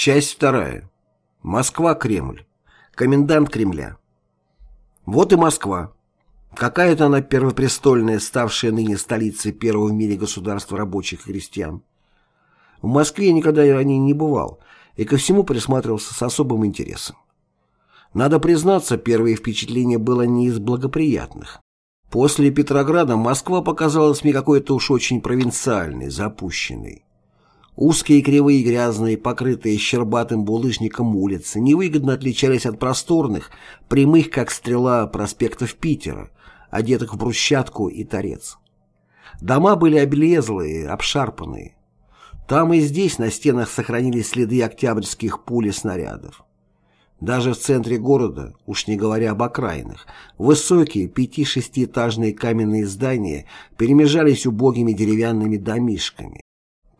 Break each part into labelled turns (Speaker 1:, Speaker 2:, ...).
Speaker 1: Часть вторая. Москва-Кремль. Комендант Кремля. Вот и Москва. Какая-то она первопрестольная, ставшая ныне столицей первого в мире государства рабочих и крестьян. В Москве никогда я ранее не бывал и ко всему присматривался с особым интересом. Надо признаться, первое впечатление было не из благоприятных. После Петрограда Москва показалась мне какой-то уж очень провинциальной, запущенной. Узкие, кривые, грязные, покрытые щербатым булыжником улицы невыгодно отличались от просторных, прямых, как стрела, проспектов Питера, одетых в брусчатку и торец. Дома были облезлые, обшарпанные. Там и здесь на стенах сохранились следы октябрьских пуль и снарядов. Даже в центре города, уж не говоря об окраинах, высокие пяти-шестиэтажные каменные здания перемежались убогими деревянными домишками.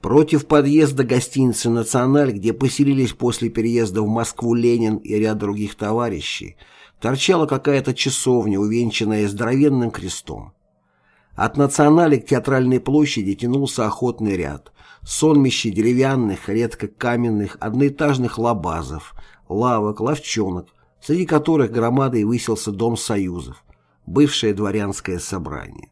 Speaker 1: Против подъезда гостиницы «Националь», где поселились после переезда в Москву Ленин и ряд других товарищей, торчала какая-то часовня, увенчанная здоровенным крестом. От «Националя» к Театральной площади тянулся охотный ряд, сонмище деревянных, редко каменных, одноэтажных лабазов, лавок, ловчонок, среди которых громадой высился Дом Союзов, бывшее дворянское собрание.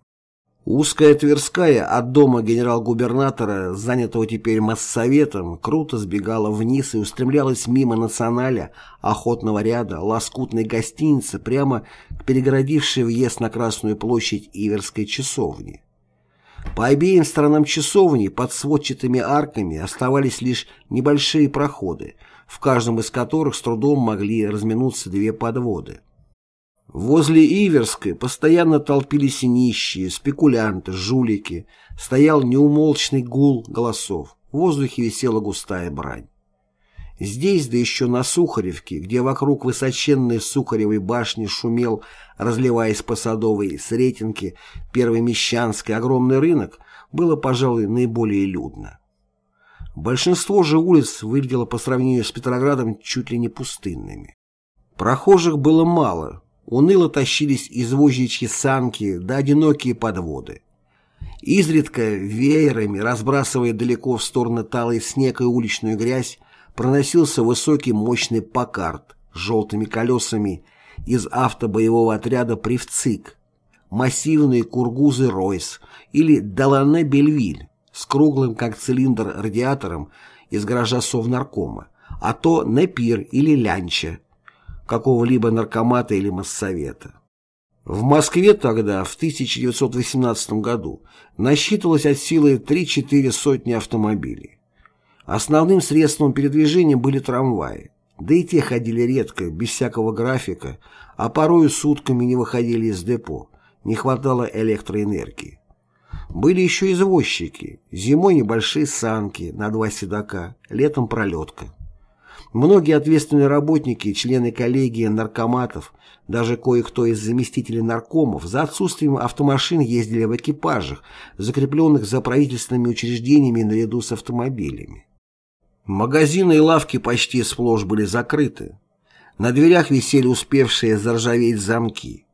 Speaker 1: Узкая Тверская от дома генерал-губернатора, занятого теперь Моссоветом, круто сбегала вниз и устремлялась мимо националя, охотного ряда, лоскутной гостиницы прямо к перегородившей въезд на Красную площадь Иверской часовни. По обеим сторонам часовни под сводчатыми арками оставались лишь небольшие проходы, в каждом из которых с трудом могли разминуться две подводы. Возле Иверской постоянно толпились нищие, спекулянты, жулики, стоял неумолчный гул голосов, в воздухе висела густая брань. Здесь, да еще на Сухаревке, где вокруг высоченной Сухаревой башни шумел, разливаясь по Садовой, Сретенке, Первой Мещанской, огромный рынок, было, пожалуй, наиболее людно. Большинство же улиц выглядело по сравнению с Петроградом чуть ли не пустынными. Прохожих было мало, уныло тащились извозчичьи санки да одинокие подводы. Изредка веерами, разбрасывая далеко в стороны талый снег и уличную грязь, проносился высокий мощный покарт с желтыми колесами из автобоевого отряда «Привцик», массивные кургузы «Ройс» или «Далане Бельвиль» с круглым, как цилиндр, радиатором из гаража Совнаркома, а то «Непир» или «Лянча», какого-либо наркомата или моссовета. В Москве тогда, в 1918 году, насчитывалось от силы 3-4 сотни автомобилей. Основным средством передвижения были трамваи, да и те ходили редко, без всякого графика, а порою сутками не выходили из депо, не хватало электроэнергии. Были еще извозчики, зимой небольшие санки на два седока, летом пролетка. Многие ответственные работники, члены коллегии наркоматов, даже кое-кто из заместителей наркомов за отсутствием автомашин ездили в экипажах, закрепленных за правительственными учреждениями наряду с автомобилями. Магазины и лавки почти сплошь были закрыты. На дверях висели успевшие заржаветь замки.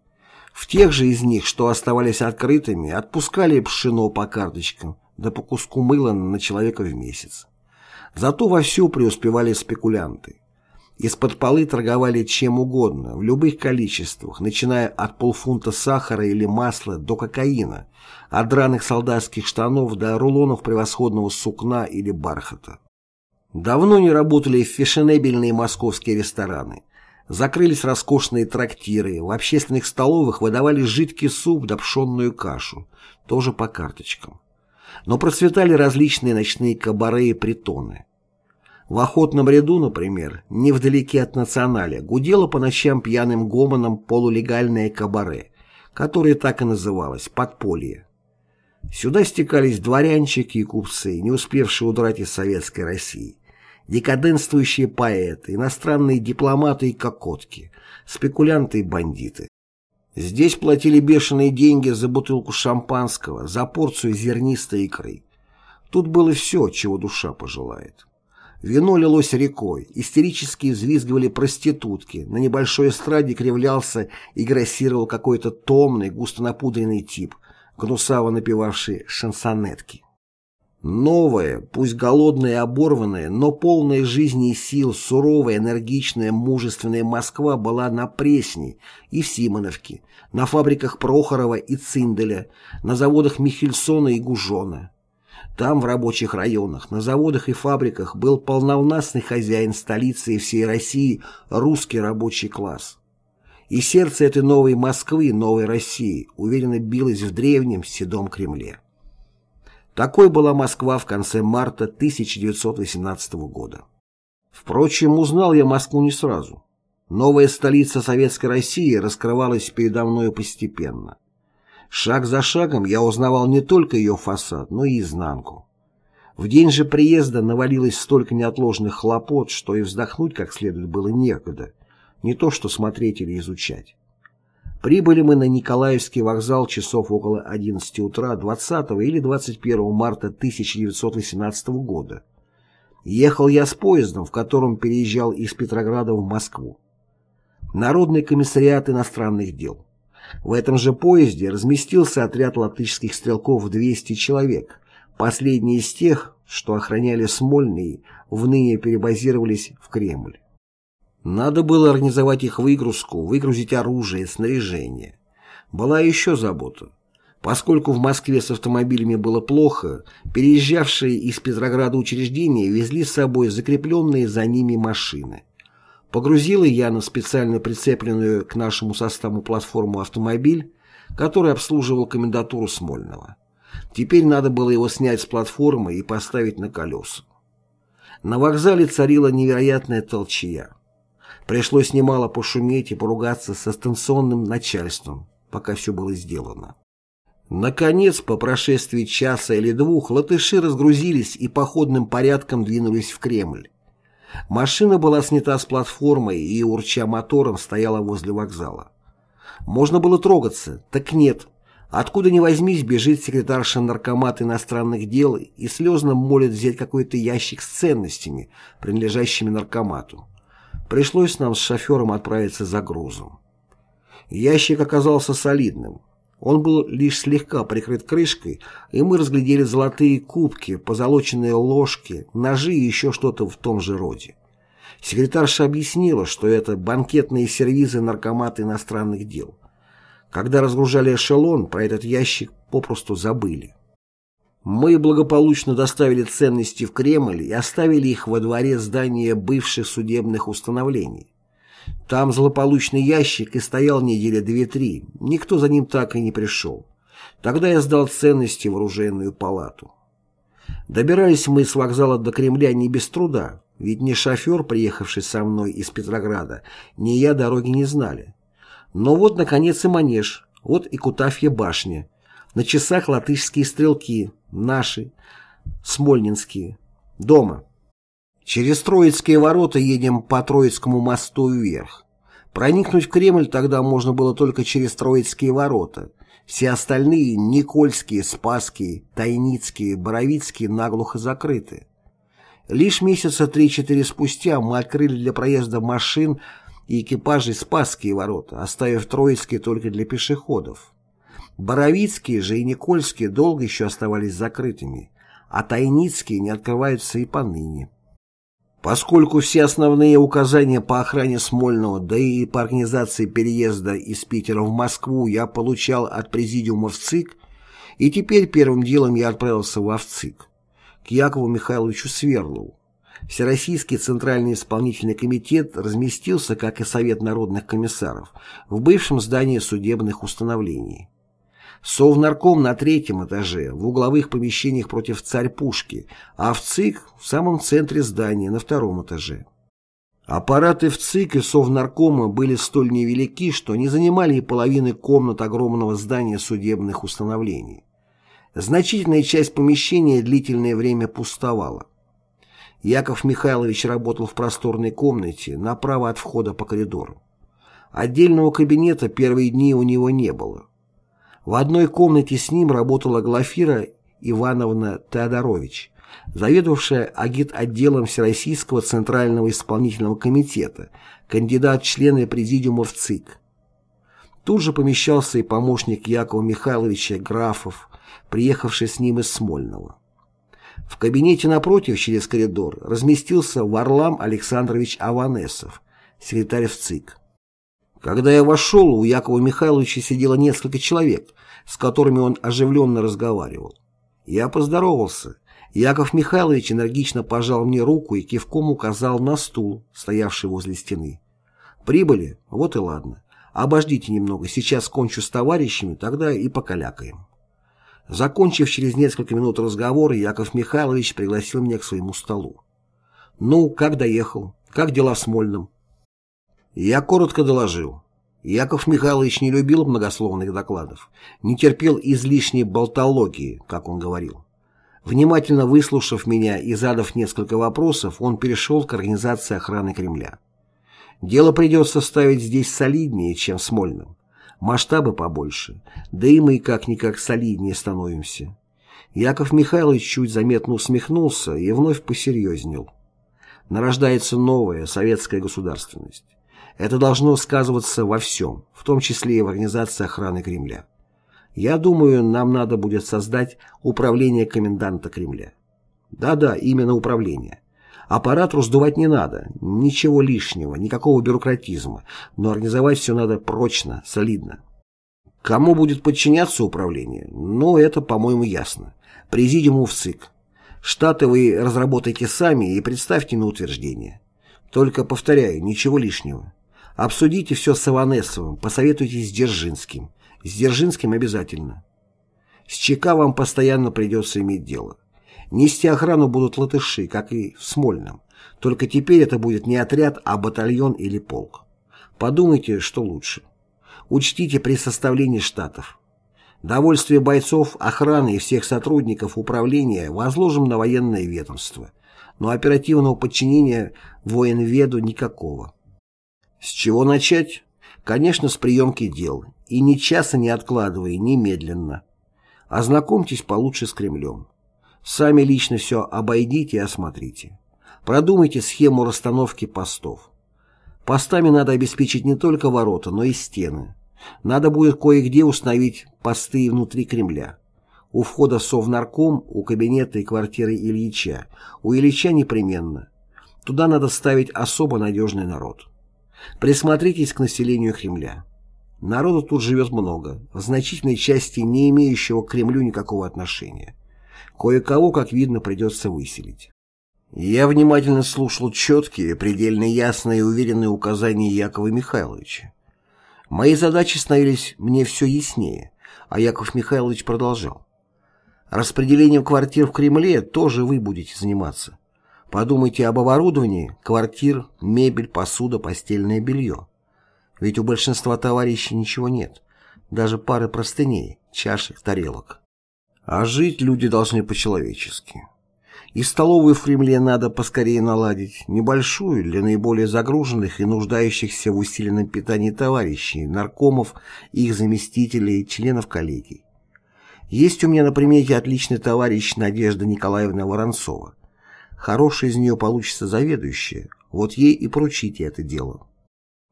Speaker 1: В тех же из них, что оставались открытыми, отпускали пшено по карточкам, да по куску мыла на человека в месяц. Зато вовсю преуспевали спекулянты. Из-под полы торговали чем угодно, в любых количествах, начиная от полфунта сахара или масла до кокаина, от драных солдатских штанов до рулонов превосходного сукна или бархата. Давно не работали фешенебельные московские рестораны. Закрылись роскошные трактиры, в общественных столовых выдавали жидкий суп да пшенную кашу, тоже по карточкам но процветали различные ночные кабаре и притоны. В охотном ряду, например, невдалеке от националя, гудело по ночам пьяным гомоном полулегальное кабаре, которое так и называлось «подполье». Сюда стекались дворянчики и купцы, не успевшие удрать из советской России, декаденствующие поэты, иностранные дипломаты и кокотки, спекулянты и бандиты. Здесь платили бешеные деньги за бутылку шампанского, за порцию зернистой икры. Тут было все, чего душа пожелает. Вино лилось рекой, истерически взвизгивали проститутки, на небольшой эстраде кривлялся и грассировал какой-то томный, густо напудренный тип, гнусаво напевавший шансонетки. Новая, пусть голодная и оборванная, но полная жизни и сил, суровая, энергичная, мужественная Москва была на Пресне и в Симоновке, на фабриках Прохорова и Цинделя, на заводах Михельсона и Гужона. Там, в рабочих районах, на заводах и фабриках был полновластный хозяин столицы и всей России русский рабочий класс. И сердце этой новой Москвы, новой России, уверенно билось в древнем седом Кремле. Такой была Москва в конце марта 1918 года. Впрочем, узнал я Москву не сразу. Новая столица Советской России раскрывалась передо мной постепенно. Шаг за шагом я узнавал не только ее фасад, но и изнанку. В день же приезда навалилось столько неотложных хлопот, что и вздохнуть как следует было некогда, не то что смотреть или изучать. Прибыли мы на Николаевский вокзал часов около 11 утра 20 или 21 марта 1918 года. Ехал я с поездом, в котором переезжал из Петрограда в Москву. Народный комиссариат иностранных дел. В этом же поезде разместился отряд латышских стрелков в 200 человек, последние из тех, что охраняли Смольный, в ныне перебазировались в Кремль. Надо было организовать их выгрузку, выгрузить оружие, снаряжение. Была еще забота. Поскольку в Москве с автомобилями было плохо, переезжавшие из Петрограда учреждения везли с собой закрепленные за ними машины. Погрузила я на специально прицепленную к нашему составу платформу автомобиль, который обслуживал комендатуру Смольного. Теперь надо было его снять с платформы и поставить на колеса. На вокзале царила невероятная толчья. Пришлось немало пошуметь и поругаться со станционным начальством, пока все было сделано. Наконец, по прошествии часа или двух, латыши разгрузились и походным порядком двинулись в Кремль. Машина была снята с платформы и, урча мотором, стояла возле вокзала. Можно было трогаться, так нет. Откуда ни возьмись, бежит секретарша наркомата иностранных дел и слезно молит взять какой-то ящик с ценностями, принадлежащими наркомату. Пришлось нам с шофером отправиться за грузом. Ящик оказался солидным. Он был лишь слегка прикрыт крышкой, и мы разглядели золотые кубки, позолоченные ложки, ножи и еще что-то в том же роде. Секретарша объяснила, что это банкетные сервизы наркомата иностранных дел. Когда разгружали эшелон, про этот ящик попросту забыли. Мы благополучно доставили ценности в Кремль и оставили их во дворе здания бывших судебных установлений. Там злополучный ящик и стоял недели две-три, никто за ним так и не пришел. Тогда я сдал ценности в оружейную палату. Добирались мы с вокзала до Кремля не без труда, ведь ни шофер, приехавший со мной из Петрограда, ни я дороги не знали. Но вот, наконец, и манеж, вот и Кутафья башня, на часах латышские стрелки, наши, смольнинские, дома. Через Троицкие ворота едем по Троицкому мосту вверх. Проникнуть в Кремль тогда можно было только через Троицкие ворота. Все остальные – Никольские, Спасские, Тайницкие, Боровицкие – наглухо закрыты. Лишь месяца три-четыре спустя мы открыли для проезда машин и экипажей Спасские ворота, оставив Троицкие только для пешеходов. Боровицкие же и Никольские долго еще оставались закрытыми, а Тайницкие не открываются и поныне. Поскольку все основные указания по охране Смольного, да и по организации переезда из Питера в Москву я получал от президиума в ЦИК, и теперь первым делом я отправился в ВЦИК, к Якову Михайловичу Сверлову. Всероссийский Центральный исполнительный комитет разместился, как и Совет народных комиссаров, в бывшем здании судебных установлений. Совнарком на третьем этаже, в угловых помещениях против царь-пушки, а в ЦИК в самом центре здания, на втором этаже. Аппараты в ЦИК и Совнаркома были столь невелики, что не занимали и половины комнат огромного здания судебных установлений. Значительная часть помещения длительное время пустовала. Яков Михайлович работал в просторной комнате, направо от входа по коридору. Отдельного кабинета первые дни у него не было. В одной комнате с ним работала Глафира Ивановна Теодорович, заведовавшая агит-отделом Всероссийского Центрального Исполнительного Комитета, кандидат члены Президиума в ЦИК. Тут же помещался и помощник Якова Михайловича Графов, приехавший с ним из Смольного. В кабинете напротив, через коридор, разместился Варлам Александрович Аванесов, секретарь в ЦИК. Когда я вошел, у Якова Михайловича сидело несколько человек, с которыми он оживленно разговаривал. Я поздоровался. Яков Михайлович энергично пожал мне руку и кивком указал на стул, стоявший возле стены. «Прибыли? Вот и ладно. Обождите немного, сейчас кончу с товарищами, тогда и покалякаем». Закончив через несколько минут разговора, Яков Михайлович пригласил меня к своему столу. «Ну, как доехал? Как дела в Смольном?» Я коротко доложил. Яков Михайлович не любил многословных докладов, не терпел излишней болтологии, как он говорил. Внимательно выслушав меня и задав несколько вопросов, он перешел к организации охраны Кремля. Дело придется ставить здесь солиднее, чем в Смольном. Масштабы побольше, да и мы как-никак солиднее становимся. Яков Михайлович чуть заметно усмехнулся и вновь посерьезнел. Нарождается новая советская государственность. Это должно сказываться во всем, в том числе и в организации охраны Кремля. Я думаю, нам надо будет создать управление коменданта Кремля. Да-да, именно управление. Аппарат раздувать не надо, ничего лишнего, никакого бюрократизма, но организовать все надо прочно, солидно. Кому будет подчиняться управление? Ну, это, по-моему, ясно. Президиуму в ЦИК. Штаты вы разработайте сами и представьте на утверждение. Только, повторяю, ничего лишнего. Обсудите все с Иванесовым, посоветуйтесь с Дзержинским. С Дзержинским обязательно. С ЧК вам постоянно придется иметь дело. Нести охрану будут латыши, как и в Смольном. Только теперь это будет не отряд, а батальон или полк. Подумайте, что лучше. Учтите при составлении штатов. Довольствие бойцов, охраны и всех сотрудников управления возложим на военное ведомство, но оперативного подчинения военведу никакого. С чего начать? Конечно, с приемки дел. И ни часа не откладывая, немедленно. Ознакомьтесь получше с Кремлем. Сами лично все обойдите и осмотрите. Продумайте схему расстановки постов. Постами надо обеспечить не только ворота, но и стены. Надо будет кое-где установить посты внутри Кремля. У входа в Совнарком, у кабинета и квартиры Ильича. У Ильича непременно. Туда надо ставить особо надежный народ. Присмотритесь к населению Кремля. Народу тут живет много, в значительной части не имеющего к Кремлю никакого отношения. Кое-кого, как видно, придется выселить. Я внимательно слушал четкие, предельно ясные и уверенные указания Якова Михайловича. Мои задачи становились мне все яснее, а Яков Михайлович продолжал. Распределением квартир в Кремле тоже вы будете заниматься. Подумайте об оборудовании, квартир, мебель, посуда, постельное белье. Ведь у большинства товарищей ничего нет. Даже пары простыней, чашек, тарелок. А жить люди должны по-человечески. И столовую в Кремле надо поскорее наладить, небольшую для наиболее загруженных и нуждающихся в усиленном питании товарищей, наркомов, их заместителей, членов коллегий. Есть у меня на примете отличный товарищ Надежда Николаевна Воронцова. Хорошая из нее получится заведующая, вот ей и поручите это дело.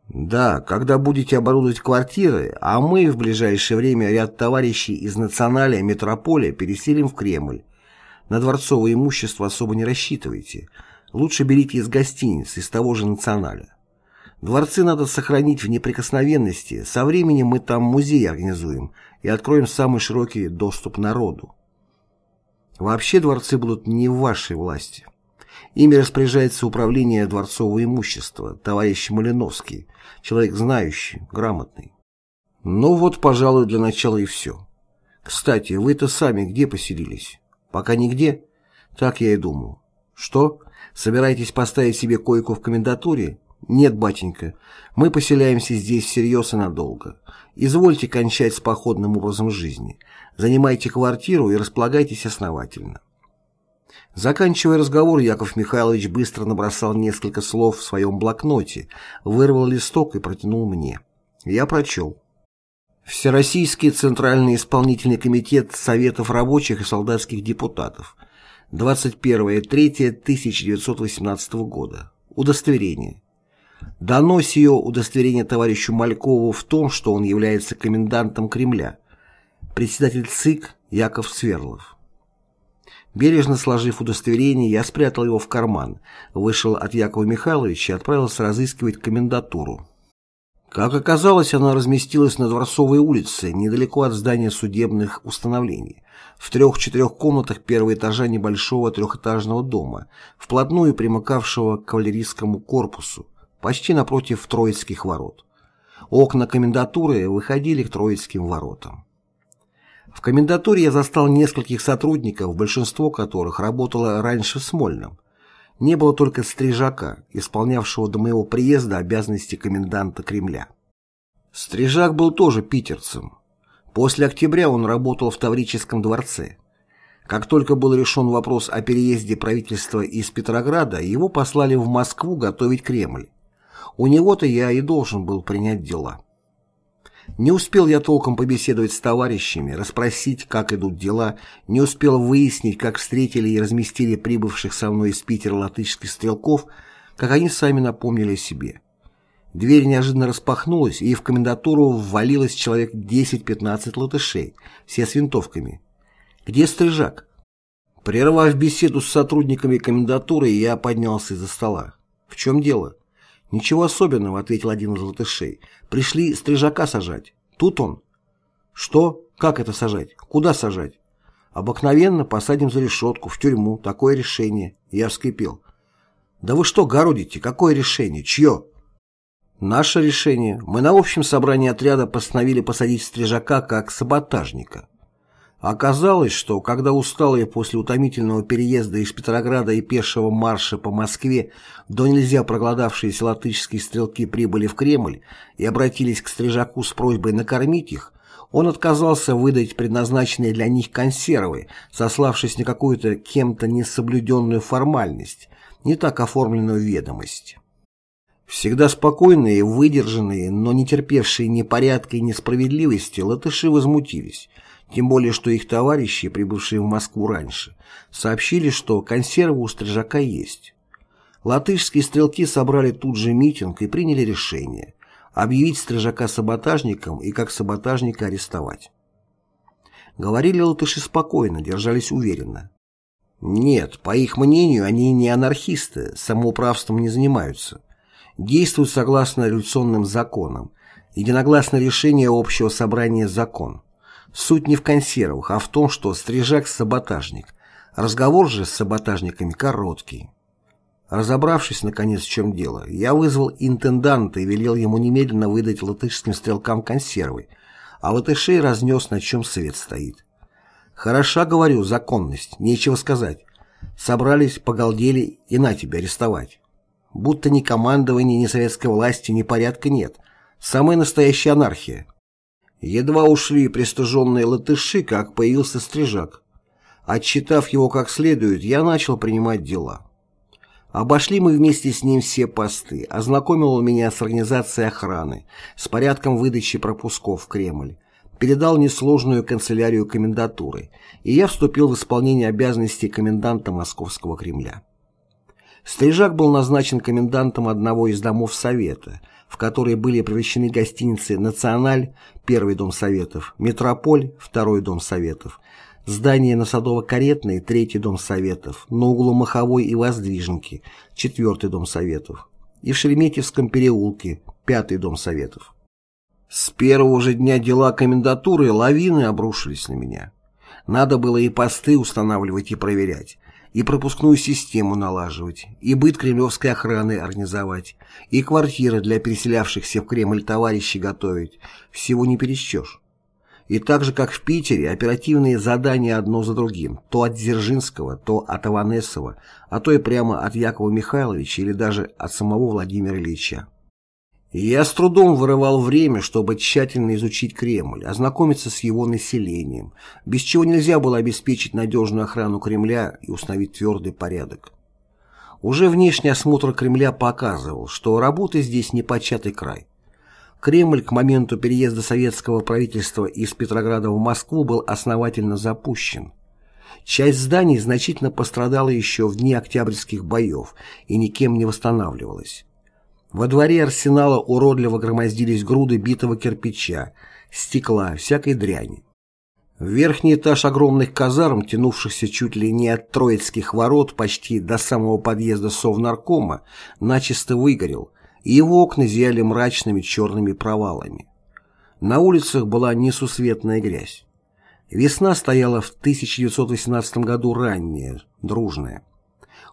Speaker 1: Да, когда будете оборудовать квартиры, а мы в ближайшее время ряд товарищей из Националя Метрополя переселим в Кремль. На дворцовое имущество особо не рассчитывайте. Лучше берите из гостиниц, из того же Националя. Дворцы надо сохранить в неприкосновенности. Со временем мы там музей организуем и откроем самый широкий доступ народу. Вообще дворцы будут не в вашей власти. Ими распоряжается управление дворцового имущества, товарищ Малиновский, человек знающий, грамотный. Ну вот, пожалуй, для начала и все. Кстати, вы-то сами где поселились? Пока нигде? Так я и думал. Что? Собираетесь поставить себе койку в комендатуре? Нет, батенька, мы поселяемся здесь всерьез и надолго. Извольте кончать с походным образом жизни. Занимайте квартиру и располагайтесь основательно. Заканчивая разговор, Яков Михайлович быстро набросал несколько слов в своем блокноте, вырвал листок и протянул мне. Я прочел. Всероссийский Центральный исполнительный комитет Советов рабочих и солдатских депутатов. 21.03.1918 года. Удостоверение. Дано сие удостоверение товарищу Малькову в том, что он является комендантом Кремля. Председатель ЦИК Яков Сверлов. Бережно сложив удостоверение, я спрятал его в карман, вышел от Якова Михайловича и отправился разыскивать комендатуру. Как оказалось, она разместилась на Дворцовой улице, недалеко от здания судебных установлений, в трех-четырех комнатах первого этажа небольшого трехэтажного дома, вплотную примыкавшего к кавалерийскому корпусу, почти напротив Троицких ворот. Окна комендатуры выходили к Троицким воротам. В комендатуре я застал нескольких сотрудников, большинство которых работало раньше в Смольном. Не было только Стрижака, исполнявшего до моего приезда обязанности коменданта Кремля. Стрижак был тоже питерцем. После октября он работал в Таврическом дворце. Как только был решен вопрос о переезде правительства из Петрограда, его послали в Москву готовить Кремль. У него-то я и должен был принять дела. Не успел я толком побеседовать с товарищами, расспросить, как идут дела, не успел выяснить, как встретили и разместили прибывших со мной из Питера латышских стрелков, как они сами напомнили о себе. Дверь неожиданно распахнулась, и в комендатуру ввалилось человек 10-15 латышей, все с винтовками. «Где стрижак?» Прервав беседу с сотрудниками комендатуры, я поднялся из-за стола. «В чем дело?» «Ничего особенного», — ответил один из латышей. «Пришли стрижака сажать. Тут он». «Что? Как это сажать? Куда сажать?» «Обыкновенно посадим за решетку, в тюрьму. Такое решение». Я вскипел. «Да вы что городите? Какое решение? Чье?» «Наше решение. Мы на общем собрании отряда постановили посадить стрижака как саботажника. Оказалось, что когда усталые после утомительного переезда из Петрограда и пешего марша по Москве до нельзя проголодавшиеся латышские стрелки прибыли в Кремль и обратились к Стрижаку с просьбой накормить их, он отказался выдать предназначенные для них консервы, сославшись на какую-то кем-то несоблюденную формальность, не так оформленную ведомость. Всегда спокойные, выдержанные, но не терпевшие ни порядка и несправедливости, латыши возмутились – тем более, что их товарищи, прибывшие в Москву раньше, сообщили, что консервы у Стрижака есть. Латышские стрелки собрали тут же митинг и приняли решение объявить Стрижака саботажником и как саботажника арестовать. Говорили латыши спокойно, держались уверенно. Нет, по их мнению, они не анархисты, самоуправством не занимаются. Действуют согласно революционным законам. Единогласное решение общего собрания закон. Суть не в консервах, а в том, что Стрижак – саботажник. Разговор же с саботажниками короткий. Разобравшись, наконец, в чем дело, я вызвал интенданта и велел ему немедленно выдать латышским стрелкам консервы, а латышей разнес, на чем свет стоит. Хороша, говорю, законность, нечего сказать. Собрались, погалдели и на тебя арестовать. Будто ни командования, ни советской власти, ни порядка нет. Самая настоящая анархия. Едва ушли пристыженные латыши, как появился стрижак. Отчитав его как следует, я начал принимать дела. Обошли мы вместе с ним все посты, ознакомил он меня с организацией охраны, с порядком выдачи пропусков в Кремль, передал несложную канцелярию комендатуры, и я вступил в исполнение обязанностей коменданта Московского Кремля. Стрижак был назначен комендантом одного из домов Совета, в которые были превращены гостиницы «Националь», первый дом Советов, «Метрополь», второй дом Советов, здание на Садово-Каретной, третий дом Советов, на углу Маховой и Воздвиженки, четвертый дом Советов, и в Шереметьевском переулке, пятый дом Советов. С первого же дня дела комендатуры лавины обрушились на меня. Надо было и посты устанавливать и проверять, и пропускную систему налаживать, и быт кремлевской охраны организовать, и квартиры для переселявшихся в Кремль товарищей готовить, всего не пересчешь. И так же, как в Питере, оперативные задания одно за другим, то от Дзержинского, то от Аванесова, а то и прямо от Якова Михайловича или даже от самого Владимира Ильича. Я с трудом вырывал время, чтобы тщательно изучить Кремль, ознакомиться с его населением, без чего нельзя было обеспечить надежную охрану Кремля и установить твердый порядок. Уже внешний осмотр Кремля показывал, что работы здесь не початый край. Кремль к моменту переезда советского правительства из Петрограда в Москву был основательно запущен. Часть зданий значительно пострадала еще в дни октябрьских боев и никем не восстанавливалась. Во дворе арсенала уродливо громоздились груды битого кирпича, стекла, всякой дряни. Верхний этаж огромных казарм, тянувшихся чуть ли не от Троицких ворот почти до самого подъезда Совнаркома, начисто выгорел, и его окна зияли мрачными черными провалами. На улицах была несусветная грязь. Весна стояла в 1918 году ранняя, дружная.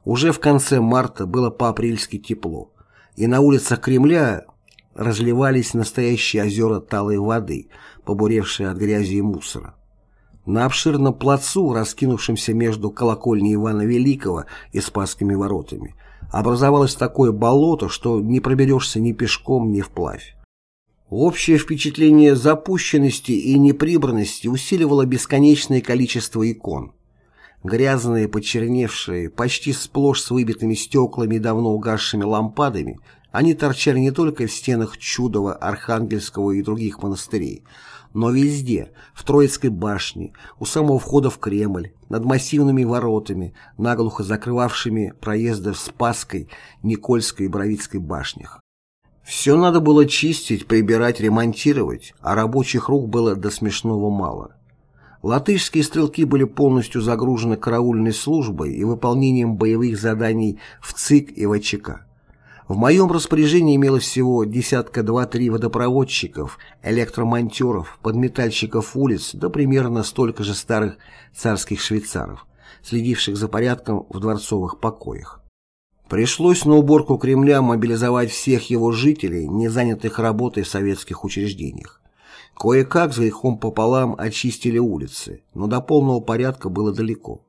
Speaker 1: Уже в конце марта было по-апрельски тепло, и на улицах Кремля разливались настоящие озера талой воды, побуревшие от грязи и мусора. На обширном плацу, раскинувшемся между колокольней Ивана Великого и Спасскими воротами, образовалось такое болото, что не проберешься ни пешком, ни вплавь. Общее впечатление запущенности и неприбранности усиливало бесконечное количество икон. Грязные, почерневшие, почти сплошь с выбитыми стеклами и давно угасшими лампадами, они торчали не только в стенах Чудова, Архангельского и других монастырей, но везде, в Троицкой башне, у самого входа в Кремль, над массивными воротами, наглухо закрывавшими проезды в Спасской, Никольской и Боровицкой башнях. Все надо было чистить, прибирать, ремонтировать, а рабочих рук было до смешного мало. Латышские стрелки были полностью загружены караульной службой и выполнением боевых заданий в ЦИК и ВЧК. В моем распоряжении имелось всего десятка два-три водопроводчиков, электромонтеров, подметальщиков улиц, да примерно столько же старых царских швейцаров, следивших за порядком в дворцовых покоях. Пришлось на уборку Кремля мобилизовать всех его жителей, не занятых работой в советских учреждениях. Кое-как с грехом пополам очистили улицы, но до полного порядка было далеко.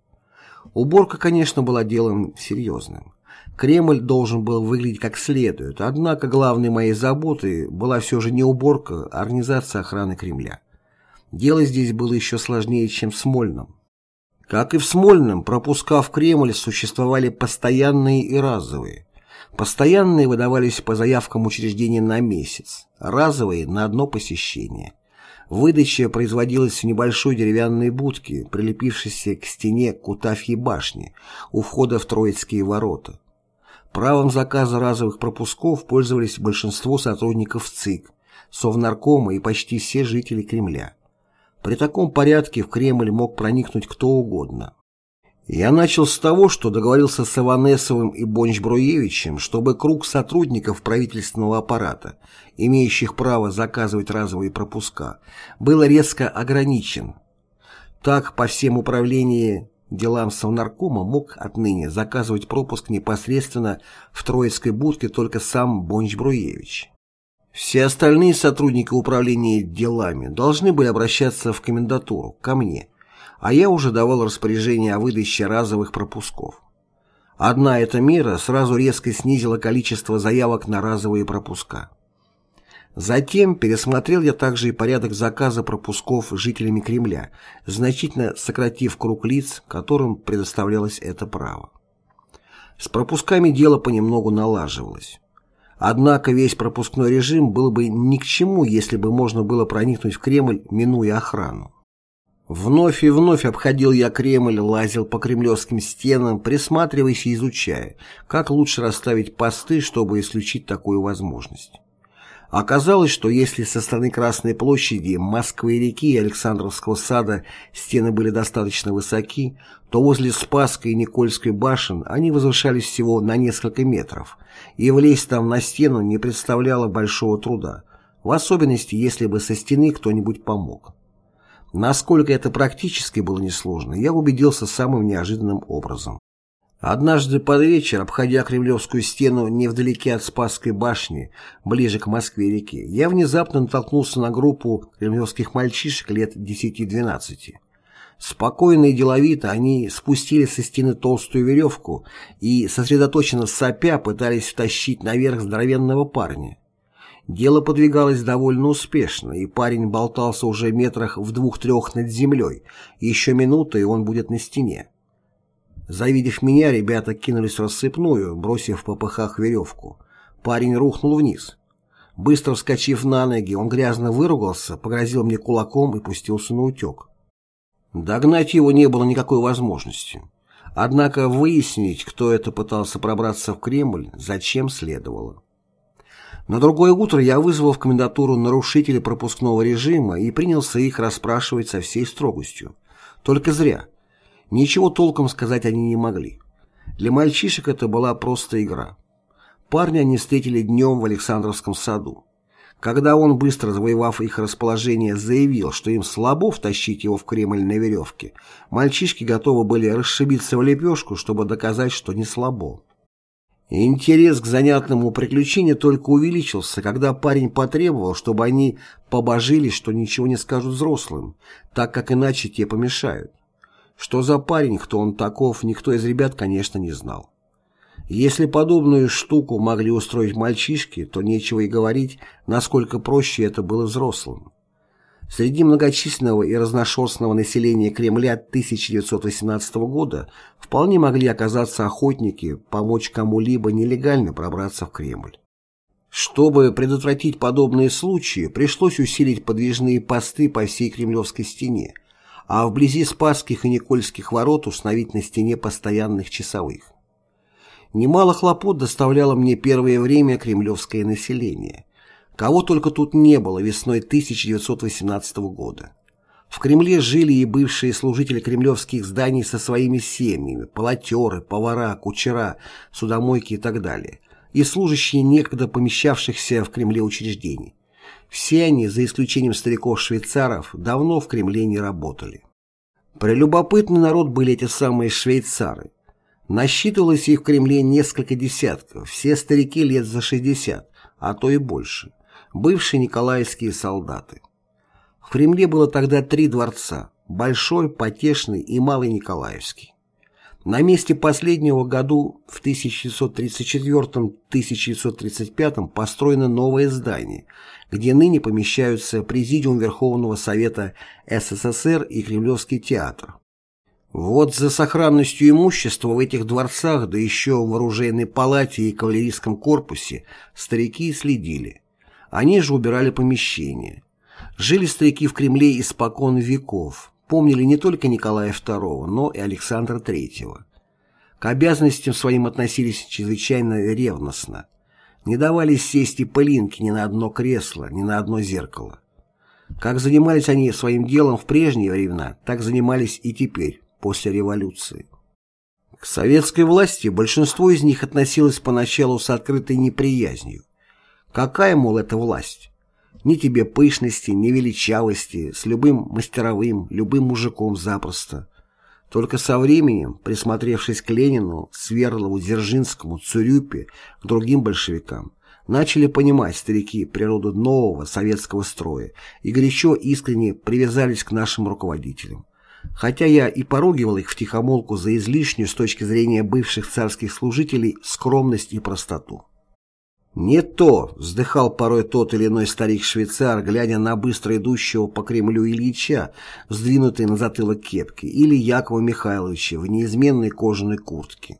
Speaker 1: Уборка, конечно, была делом серьезным. Кремль должен был выглядеть как следует, однако главной моей заботой была все же не уборка, а организация охраны Кремля. Дело здесь было еще сложнее, чем в Смольном. Как и в Смольном, пропуска в Кремль существовали постоянные и разовые. Постоянные выдавались по заявкам учреждения на месяц, разовые – на одно посещение. Выдача производилась в небольшой деревянной будке, прилепившейся к стене Кутафьей башни, у входа в Троицкие ворота. Правом заказа разовых пропусков пользовались большинство сотрудников ЦИК, Совнаркома и почти все жители Кремля. При таком порядке в Кремль мог проникнуть кто угодно. Я начал с того, что договорился с Иванесовым и Бонч-Бруевичем, чтобы круг сотрудников правительственного аппарата, имеющих право заказывать разовые пропуска, был резко ограничен. Так, по всему управлению делами Совнаркома мог отныне заказывать пропуск непосредственно в Троицкой будке только сам Бонч-Бруевич. Все остальные сотрудники управления делами должны были обращаться в комендатуру, ко мне, а я уже давал распоряжение о выдаче разовых пропусков. Одна эта мера сразу резко снизила количество заявок на разовые пропуска. Затем пересмотрел я также и порядок заказа пропусков жителями Кремля, значительно сократив круг лиц, которым предоставлялось это право. С пропусками дело понемногу налаживалось. Однако весь пропускной режим был бы ни к чему, если бы можно было проникнуть в Кремль, минуя охрану. Вновь и вновь обходил я Кремль, лазил по кремлевским стенам, присматриваясь и изучая, как лучше расставить посты, чтобы исключить такую возможность. Оказалось, что если со стороны Красной площади, Москвы-реки и Александровского сада стены были достаточно высоки, то возле Спасской и Никольской башен они возвышались всего на несколько метров, и влезть там на стену не представляло большого труда, в особенности, если бы со стены кто-нибудь помог. Насколько это практически было несложно, я убедился самым неожиданным образом. Однажды под вечер, обходя Кремлевскую стену невдалеке от Спасской башни, ближе к Москве-реке, я внезапно натолкнулся на группу кремлевских мальчишек лет 10-12. Спокойно и деловито они спустили со стены толстую веревку и, сосредоточенно сопя, пытались втащить наверх здоровенного парня. Дело подвигалось довольно успешно, и парень болтался уже метрах в двух-трех над землей, еще минута, и он будет на стене. Завидев меня, ребята кинулись рассыпную, бросив в попыхах веревку. Парень рухнул вниз. Быстро вскочив на ноги, он грязно выругался, погрозил мне кулаком и пустился на утек. Догнать его не было никакой возможности. Однако выяснить, кто это пытался пробраться в Кремль, зачем следовало. На другое утро я вызвал в комендатуру нарушителей пропускного режима и принялся их расспрашивать со всей строгостью. Только зря. Ничего толком сказать они не могли. Для мальчишек это была просто игра. Парня они встретили днем в Александровском саду. Когда он, быстро завоевав их расположение, заявил, что им слабо втащить его в Кремль на веревке, мальчишки готовы были расшибиться в лепешку, чтобы доказать, что не слабо. Интерес к занятному приключению только увеличился, когда парень потребовал, чтобы они побожились, что ничего не скажут взрослым, так как иначе те помешают. Что за парень, кто он таков, никто из ребят, конечно, не знал. Если подобную штуку могли устроить мальчишки, то нечего и говорить, насколько проще это было взрослым. Среди многочисленного и разношерстного населения Кремля 1918 года вполне могли оказаться охотники, помочь кому-либо нелегально пробраться в Кремль. Чтобы предотвратить подобные случаи, пришлось усилить подвижные посты по всей Кремлевской стене, а вблизи Спасских и Никольских ворот установить на стене постоянных часовых. Немало хлопот доставляло мне первое время кремлевское население. Кого только тут не было весной 1918 года. В Кремле жили и бывшие служители кремлевских зданий со своими семьями, полотеры, повара, кучера, судомойки и так далее, и служащие некогда помещавшихся в Кремле учреждений. Все они, за исключением стариков-швейцаров, давно в Кремле не работали. Прелюбопытный народ были эти самые швейцары. Насчитывалось их в Кремле несколько десятков, все старики лет за 60, а то и больше, бывшие николаевские солдаты. В Кремле было тогда три дворца – Большой, Потешный и Малый Николаевский. На месте последнего году в 1634-1635 построено новое здание, где ныне помещаются Президиум Верховного Совета СССР и Кремлевский театр. Вот за сохранностью имущества в этих дворцах, да еще в оружейной палате и кавалерийском корпусе, старики следили. Они же убирали помещения. Жили старики в Кремле испокон веков, помнили не только Николая II, но и Александра III. К обязанностям своим относились чрезвычайно ревностно. Не давали сесть и пылинки ни на одно кресло, ни на одно зеркало. Как занимались они своим делом в прежние времена, так занимались и теперь, после революции. К советской власти большинство из них относилось поначалу с открытой неприязнью. Какая, мол, это власть? Ни тебе пышности, ни величавости, с любым мастеровым, любым мужиком запросто. Только со временем, присмотревшись к Ленину, Сверлову, Дзержинскому, Цурюпе, к другим большевикам, начали понимать старики природу нового советского строя и горячо искренне привязались к нашим руководителям. Хотя я и поругивал их втихомолку за излишнюю с точки зрения бывших царских служителей скромность и простоту. «Не то!» — вздыхал порой тот или иной старик-швейцар, глядя на быстро идущего по Кремлю Ильича, сдвинутой на затылок кепки, или Якова Михайловича в неизменной кожаной куртке.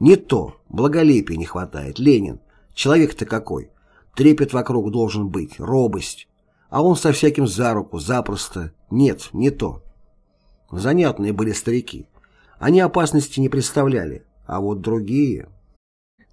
Speaker 1: «Не то! Благолепия не хватает, Ленин! Человек-то какой! Трепет вокруг должен быть, робость! А он со всяким за руку, запросто! Нет, не то!» Занятные были старики. Они опасности не представляли, а вот другие...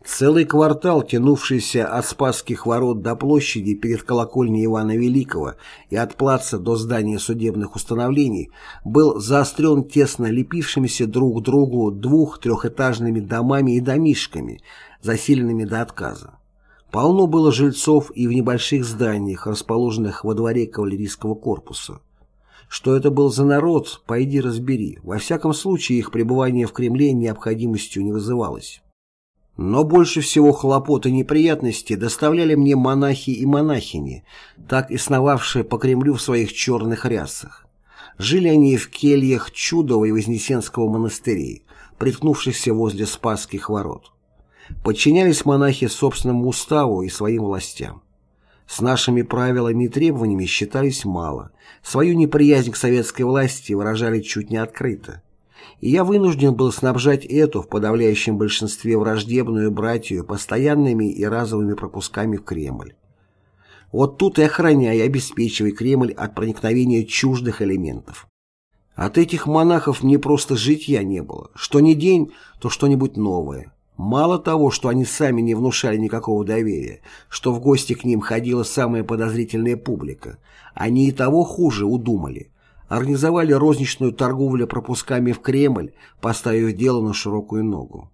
Speaker 1: Целый квартал, тянувшийся от Спасских ворот до площади перед колокольней Ивана Великого и от плаца до здания судебных установлений, был заострен тесно лепившимися друг к другу двух-трехэтажными домами и домишками, заселенными до отказа. Полно было жильцов и в небольших зданиях, расположенных во дворе кавалерийского корпуса. Что это был за народ, пойди разбери. Во всяком случае, их пребывание в Кремле необходимостью не вызывалось. Но больше всего хлопот и неприятности доставляли мне монахи и монахини, так и сновавшие по Кремлю в своих черных рясах. Жили они в кельях Чудова и Вознесенского монастырей, приткнувшихся возле Спасских ворот. Подчинялись монахи собственному уставу и своим властям. С нашими правилами и требованиями считались мало, свою неприязнь к советской власти выражали чуть не открыто и я вынужден был снабжать эту в подавляющем большинстве враждебную братью постоянными и разовыми пропусками в Кремль. Вот тут и охраняй и обеспечивай Кремль от проникновения чуждых элементов. От этих монахов мне просто житья не было. Что ни день, то что-нибудь новое. Мало того, что они сами не внушали никакого доверия, что в гости к ним ходила самая подозрительная публика, они и того хуже удумали. Организовали розничную торговлю пропусками в Кремль, поставив дело на широкую ногу.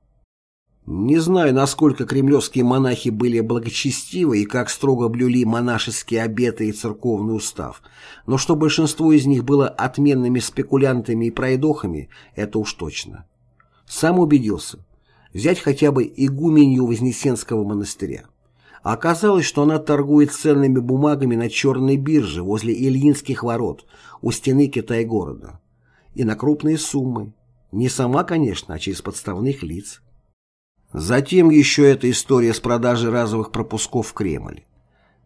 Speaker 1: Не знаю, насколько кремлевские монахи были благочестивы и как строго блюли монашеские обеты и церковный устав, но что большинство из них было отменными спекулянтами и пройдохами, это уж точно. Сам убедился. Взять хотя бы игуменью Вознесенского монастыря. оказалось, что она торгует ценными бумагами на черной бирже возле Ильинских ворот, у стены Китай-города. И на крупные суммы. Не сама, конечно, а через подставных лиц. Затем еще эта история с продажей разовых пропусков в Кремль.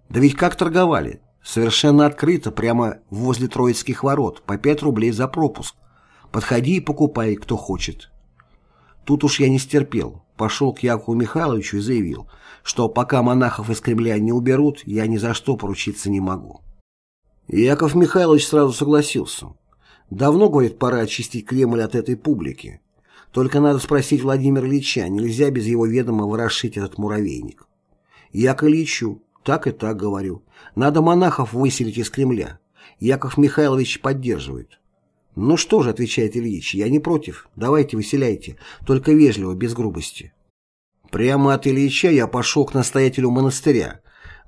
Speaker 1: Да ведь как торговали? Совершенно открыто, прямо возле Троицких ворот, по 5 рублей за пропуск. Подходи и покупай, кто хочет. Тут уж я не стерпел, пошел к Якову Михайловичу и заявил, что пока монахов из Кремля не уберут, я ни за что поручиться не могу. Яков Михайлович сразу согласился. Давно, говорит, пора очистить Кремль от этой публики. Только надо спросить Владимира Ильича, нельзя без его ведома ворошить этот муравейник. Я к Ильичу, так и так говорю. Надо монахов выселить из Кремля. Яков Михайлович поддерживает. «Ну что же», — отвечает Ильич, — «я не против. Давайте выселяйте, только вежливо, без грубости». Прямо от Ильича я пошел к настоятелю монастыря.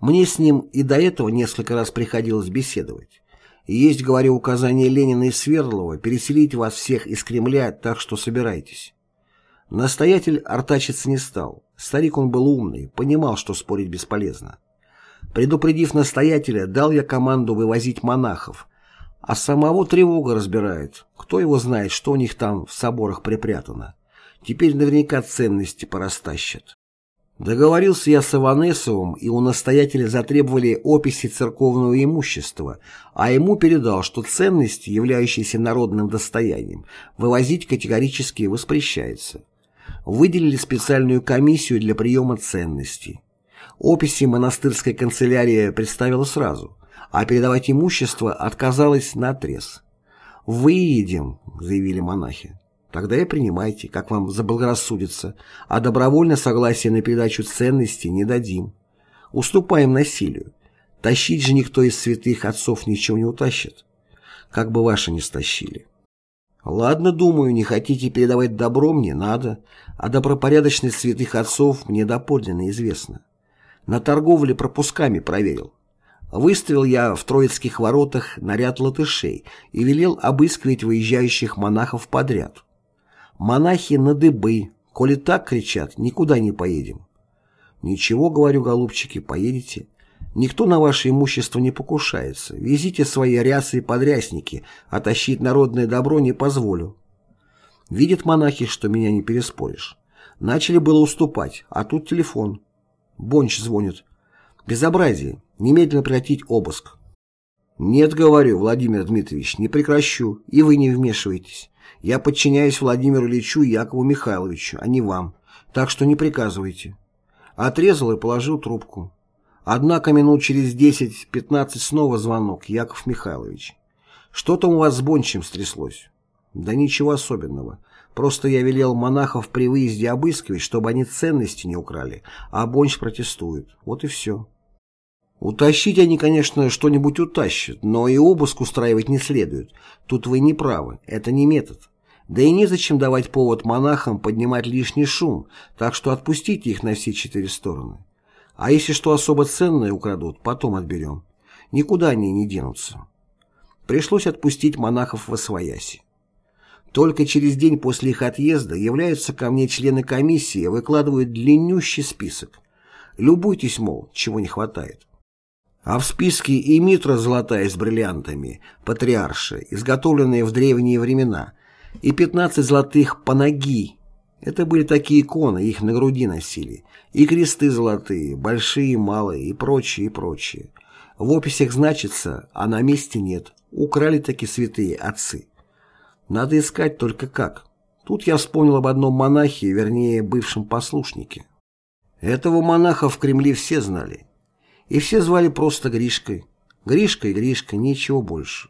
Speaker 1: Мне с ним и до этого несколько раз приходилось беседовать. Есть, говорю, указание Ленина и Свердлова переселить вас всех из Кремля, так что собирайтесь. Настоятель артачиться не стал. Старик он был умный, понимал, что спорить бесполезно. Предупредив настоятеля, дал я команду вывозить монахов, а самого тревога разбирает. Кто его знает, что у них там в соборах припрятано. Теперь наверняка ценности порастащат. Договорился я с Иванесовым, и у настоятеля затребовали описи церковного имущества, а ему передал, что ценности, являющиеся народным достоянием, вывозить категорически воспрещается. Выделили специальную комиссию для приема ценностей. Описи монастырская канцелярия представила сразу, а передавать имущество отказалась наотрез. «Выедем», — заявили монахи. Тогда и принимайте, как вам заблагорассудится, а добровольно согласие на передачу ценностей не дадим. Уступаем насилию. Тащить же никто из святых отцов ничего не утащит. Как бы ваши не стащили. Ладно, думаю, не хотите передавать добро мне, надо, а добропорядочность святых отцов мне доподлинно известна. На торговле пропусками проверил. Выставил я в Троицких воротах наряд латышей и велел обыскивать выезжающих монахов подряд. Монахи на дыбы. Коли так кричат, никуда не поедем. Ничего, говорю, голубчики, поедете. Никто на ваше имущество не покушается. Везите свои рясы и подрясники, а тащить народное добро не позволю. Видят монахи, что меня не переспоришь. Начали было уступать, а тут телефон. Бонч звонит. Безобразие. Немедленно прекратить обыск. Нет, говорю, Владимир Дмитриевич, не прекращу, и вы не вмешивайтесь. Я подчиняюсь Владимиру Ильичу и Якову Михайловичу, а не вам, так что не приказывайте». Отрезал и положил трубку. Однако минут через 10-15 снова звонок, Яков Михайлович. «Что там у вас с Бончем стряслось?» «Да ничего особенного. Просто я велел монахов при выезде обыскивать, чтобы они ценности не украли, а Бонч протестует. Вот и все». Утащить они, конечно, что-нибудь утащат, но и обыск устраивать не следует. Тут вы не правы, это не метод. Да и незачем давать повод монахам поднимать лишний шум, так что отпустите их на все четыре стороны. А если что особо ценное украдут, потом отберем. Никуда они не денутся. Пришлось отпустить монахов в Освояси. Только через день после их отъезда являются ко мне члены комиссии и выкладывают длиннющий список. Любуйтесь, мол, чего не хватает. А в списке и митра золотая с бриллиантами, патриарша, изготовленная в древние времена, и 15 золотых панаги. Это были такие иконы, их на груди носили, и кресты золотые, большие малые, и прочее, и прочее. В описях значится, а на месте нет. Украли такие святые отцы. Надо искать только как. Тут я вспомнил об одном монахе, вернее, бывшем послушнике. Этого монаха в Кремле все знали. И все звали просто Гришкой. Гришка и Гришка, ничего больше.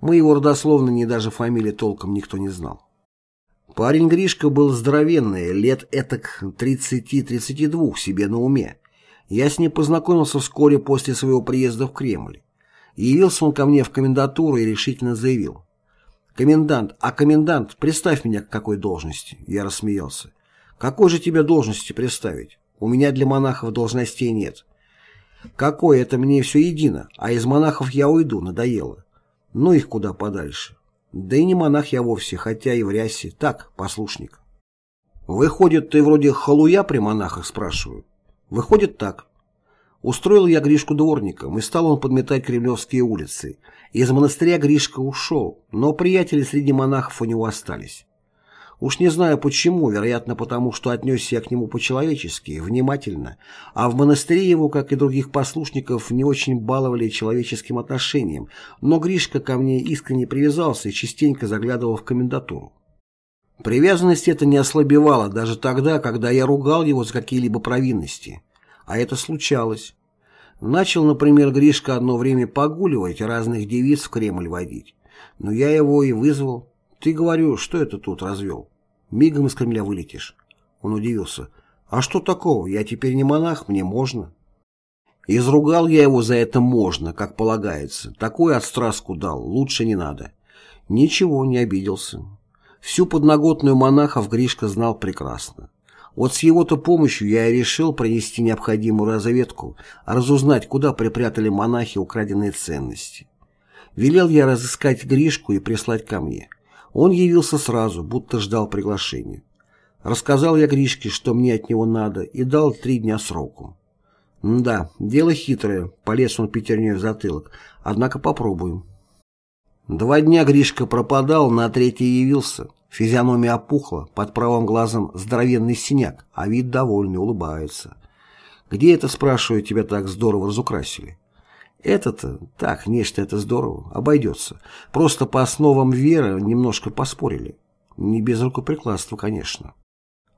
Speaker 1: Мы его родословно ни даже фамилии толком никто не знал. Парень Гришка был здоровенный, лет этак 30-32 себе на уме. Я с ним познакомился вскоре после своего приезда в Кремль. Явился он ко мне в комендатуру и решительно заявил. «Комендант, а комендант, представь меня к какой должности?» Я рассмеялся. «Какой же тебя должности представить? У меня для монахов должностей нет». «Какой, это мне все едино, а из монахов я уйду, надоело. Ну их куда подальше. Да и не монах я вовсе, хотя и в рясе. Так, послушник». «Выходит, ты вроде халуя при монахах?» спрашиваю. «Выходит так. Устроил я Гришку дворником, и стал он подметать кремлевские улицы. Из монастыря Гришка ушел, но приятели среди монахов у него остались. Уж не знаю почему, вероятно потому, что отнесся я к нему по-человечески, внимательно, а в монастыре его, как и других послушников, не очень баловали человеческим отношением, но Гришка ко мне искренне привязался и частенько заглядывал в комендатуру. Привязанность эта не ослабевала даже тогда, когда я ругал его за какие-либо провинности. А это случалось. Начал, например, Гришка одно время погуливать, разных девиц в Кремль водить. Но я его и вызвал. Ты, говорю, что это тут развел? Мигом из Кремля вылетишь. Он удивился. А что такого? Я теперь не монах, мне можно. Изругал я его за это можно, как полагается. Такую отстраску дал, лучше не надо. Ничего, не обиделся. Всю подноготную монахов Гришка знал прекрасно. Вот с его-то помощью я и решил провести необходимую разведку, разузнать, куда припрятали монахи украденные ценности. Велел я разыскать Гришку и прислать ко мне. Он явился сразу, будто ждал приглашения. Рассказал я Гришке, что мне от него надо, и дал три дня сроку. да, дело хитрое, полез он пятерней в затылок, однако попробуем. Два дня Гришка пропадал, на третий явился. Физиономия опухла, под правым глазом здоровенный синяк, а вид довольный, улыбается. «Где это, спрашиваю, тебя так здорово разукрасили?» «Это-то, так, нечто это здорово, обойдется. Просто по основам веры немножко поспорили. Не без рукоприкладства, конечно».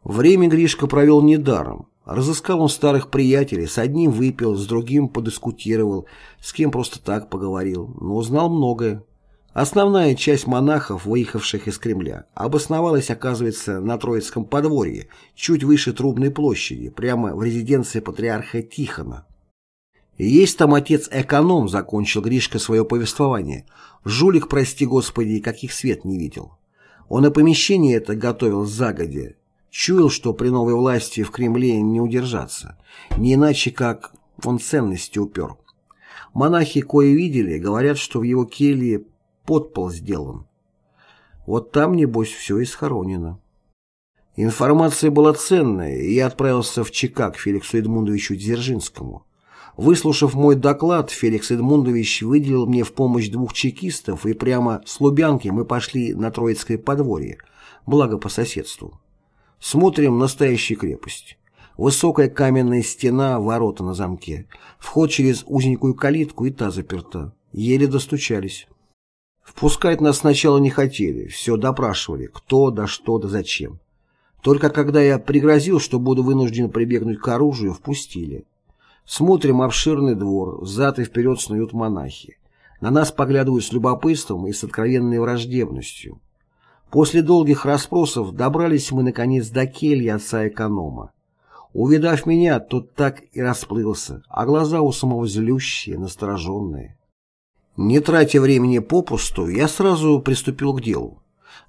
Speaker 1: Время Гришка провел недаром. Разыскал он старых приятелей, с одним выпил, с другим подискутировал, с кем просто так поговорил, но узнал многое. Основная часть монахов, выехавших из Кремля, обосновалась, оказывается, на Троицком подворье, чуть выше Трубной площади, прямо в резиденции патриарха Тихона. «Есть там отец-эконом», — закончил Гришка свое повествование. «Жулик, прости господи, каких свет не видел. Он и помещение это готовил загодя. Чуял, что при новой власти в Кремле не удержаться. Не иначе, как он ценности упер. Монахи, кое видели, говорят, что в его келье подпол сделан. Вот там, небось, все и схоронено. Информация была ценная, и я отправился в ЧК к Феликсу Эдмундовичу Дзержинскому. Выслушав мой доклад, Феликс Эдмундович выделил мне в помощь двух чекистов, и прямо с Лубянки мы пошли на Троицкое подворье, благо по соседству. Смотрим настоящая крепость. Высокая каменная стена, ворота на замке, вход через узенькую калитку и та заперта. Еле достучались. Впускать нас сначала не хотели, все допрашивали, кто, да что, да зачем. Только когда я пригрозил, что буду вынужден прибегнуть к оружию, впустили. Смотрим обширный двор, взад и вперед снуют монахи. На нас поглядывают с любопытством и с откровенной враждебностью. После долгих расспросов добрались мы наконец до кельи отца-эконома. Увидав меня, тот так и расплылся, а глаза у самого злющие, настороженные. Не тратя времени попусту, я сразу приступил к делу.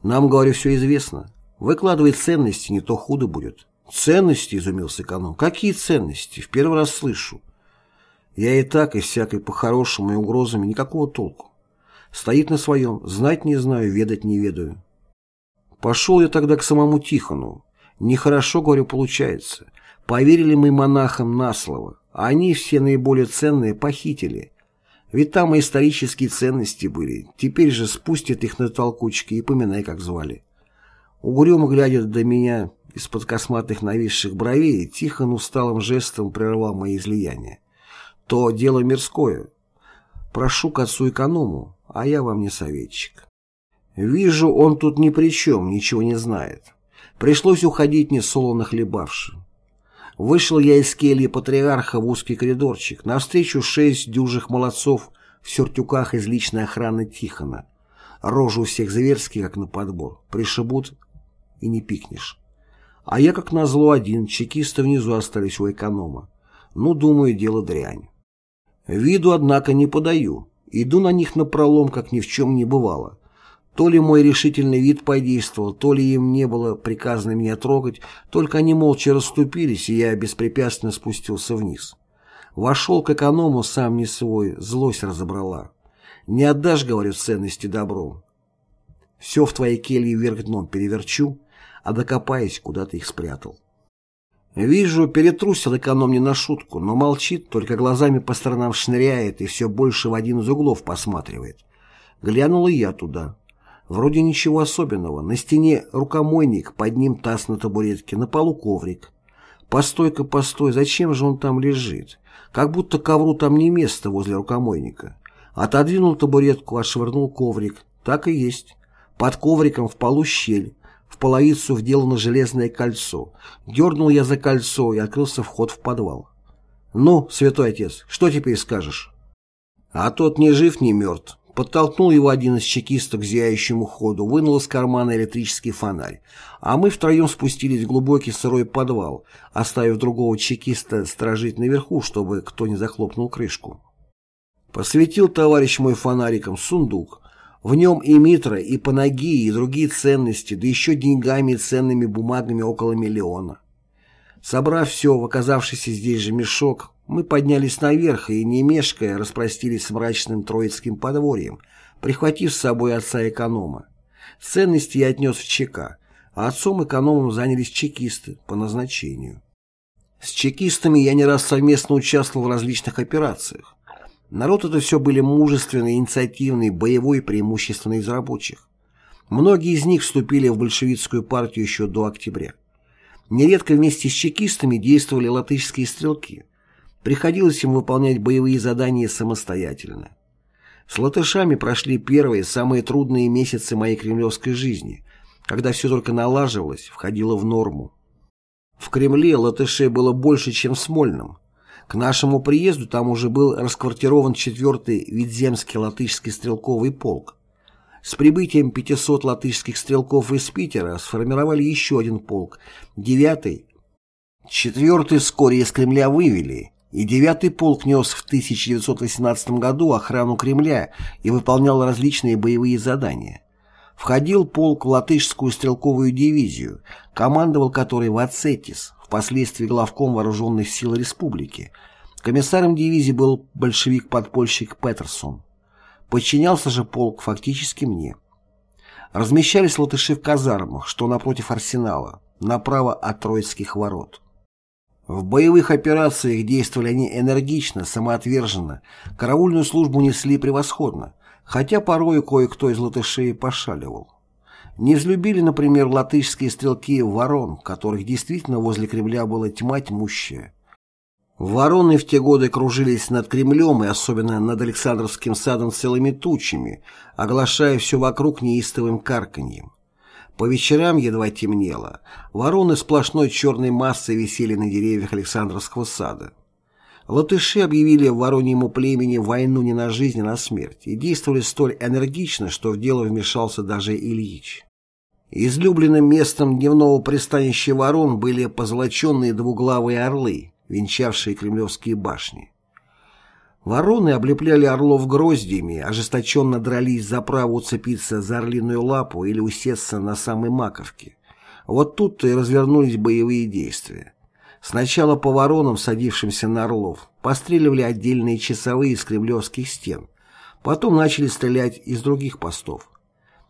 Speaker 1: Нам, говорю, все известно. Выкладывай ценности, не то худо будет. Ценности, изумился эконом. Какие ценности? В первый раз слышу. Я и так, и всякой по-хорошему и угрозами никакого толку. Стоит на своем, знать не знаю, ведать не ведаю. Пошел я тогда к самому Тихону. Нехорошо, говорю, получается. Поверили мы монахам на слово. А они все наиболее ценные похитили. Ведь там и исторические ценности были. Теперь же спустят их на толкучки и поминай, как звали. Угрюмо глядя до меня из-под косматых нависших бровей, Тихон усталым жестом прервал мои излияния. То дело мирское. Прошу к отцу-эконому, а я вам не советчик. Вижу, он тут ни при чем, ничего не знает. Пришлось уходить несолоно хлебавши. Вышел я из кельи патриарха в узкий коридорчик. Навстречу шесть дюжих молодцов в сюртюках из личной охраны Тихона. Рожу у всех зверски, как на подбор. Пришибут и не пикнешь. А я, как назло, один, чекисты внизу остались у эконома. Ну, думаю, дело дрянь. Виду, однако, не подаю. Иду на них напролом, как ни в чем не бывало. То ли мой решительный вид подействовал, то ли им не было приказано меня трогать, только они молча расступились, и я беспрепятственно спустился вниз. Вошел к эконому, сам не свой, злость разобрала. Не отдашь, говорю, ценности добром. Все в твоей келье вверх дном переверчу, а докопаюсь, куда ты их спрятал. Вижу, перетрусил эконом не на шутку, но молчит, только глазами по сторонам шныряет и все больше в один из углов посматривает. Глянул и я туда. Вроде ничего особенного. На стене рукомойник, под ним таз на табуретке, на полу коврик. Постой-ка, постой, зачем же он там лежит? Как будто ковру там не место возле рукомойника. Отодвинул табуретку, отшвырнул коврик. Так и есть. Под ковриком в полу щель. В половицу вделано железное кольцо. Дернул я за кольцо, и открылся вход в подвал. «Ну, святой отец, что теперь скажешь?» А тот ни жив, ни мертв. Подтолкнул его один из чекистов к зияющему ходу, вынул из кармана электрический фонарь, а мы втроем спустились в глубокий сырой подвал, оставив другого чекиста сторожить наверху, чтобы кто не захлопнул крышку. Посветил товарищ мой фонариком сундук. В нем и митра, и панаги, и другие ценности, да еще деньгами и ценными бумагами около миллиона. Собрав все в оказавшийся здесь же мешок, мы поднялись наверх и, не мешкая, распростились с мрачным троицким подворьем, прихватив с собой отца-эконома. Ценности я отнес в ЧК, а отцом-экономом занялись чекисты по назначению. С чекистами я не раз совместно участвовал в различных операциях. Народ это все были мужественный, инициативный, боевой, преимущественно из рабочих. Многие из них вступили в большевистскую партию еще до октября. Нередко вместе с чекистами действовали латышские стрелки. Приходилось им выполнять боевые задания самостоятельно. С латышами прошли первые, самые трудные месяцы моей кремлевской жизни, когда все только налаживалось, входило в норму. В Кремле латышей было больше, чем в Смольном. К нашему приезду там уже был расквартирован 4-й Видземский латышский стрелковый полк. С прибытием 500 латышских стрелков из Питера сформировали еще один полк, 9-й. 4-й вскоре из Кремля вывели, и девятый полк нес в 1918 году охрану Кремля и выполнял различные боевые задания. Входил полк в латышскую стрелковую дивизию, командовал которой Вацетис, впоследствии главком вооруженных сил республики. Комиссаром дивизии был большевик-подпольщик Петерсон. Подчинялся же полк фактически мне. Размещались латыши в казармах, что напротив арсенала, направо от Троицких ворот. В боевых операциях действовали они энергично, самоотверженно, караульную службу несли превосходно, хотя порою кое-кто из латышей пошаливал. Не взлюбили, например, латышские стрелки ворон, которых действительно возле Кремля была тьма тьмущая. Вороны в те годы кружились над Кремлем и особенно над Александровским садом целыми тучами, оглашая все вокруг неистовым карканьем. По вечерам едва темнело. Вороны сплошной черной массой висели на деревьях Александровского сада. Латыши объявили вороньему племени войну не на жизнь, а на смерть и действовали столь энергично, что в дело вмешался даже Ильич. Излюбленным местом дневного пристанища ворон были позолоченные двуглавые орлы, венчавшие кремлевские башни. Вороны облепляли орлов гроздьями, ожесточенно дрались за право уцепиться за орлиную лапу или усесться на самой маковке. Вот тут-то и развернулись боевые действия. Сначала по воронам, садившимся на орлов, постреливали отдельные часовые из кремлевских стен. Потом начали стрелять из других постов.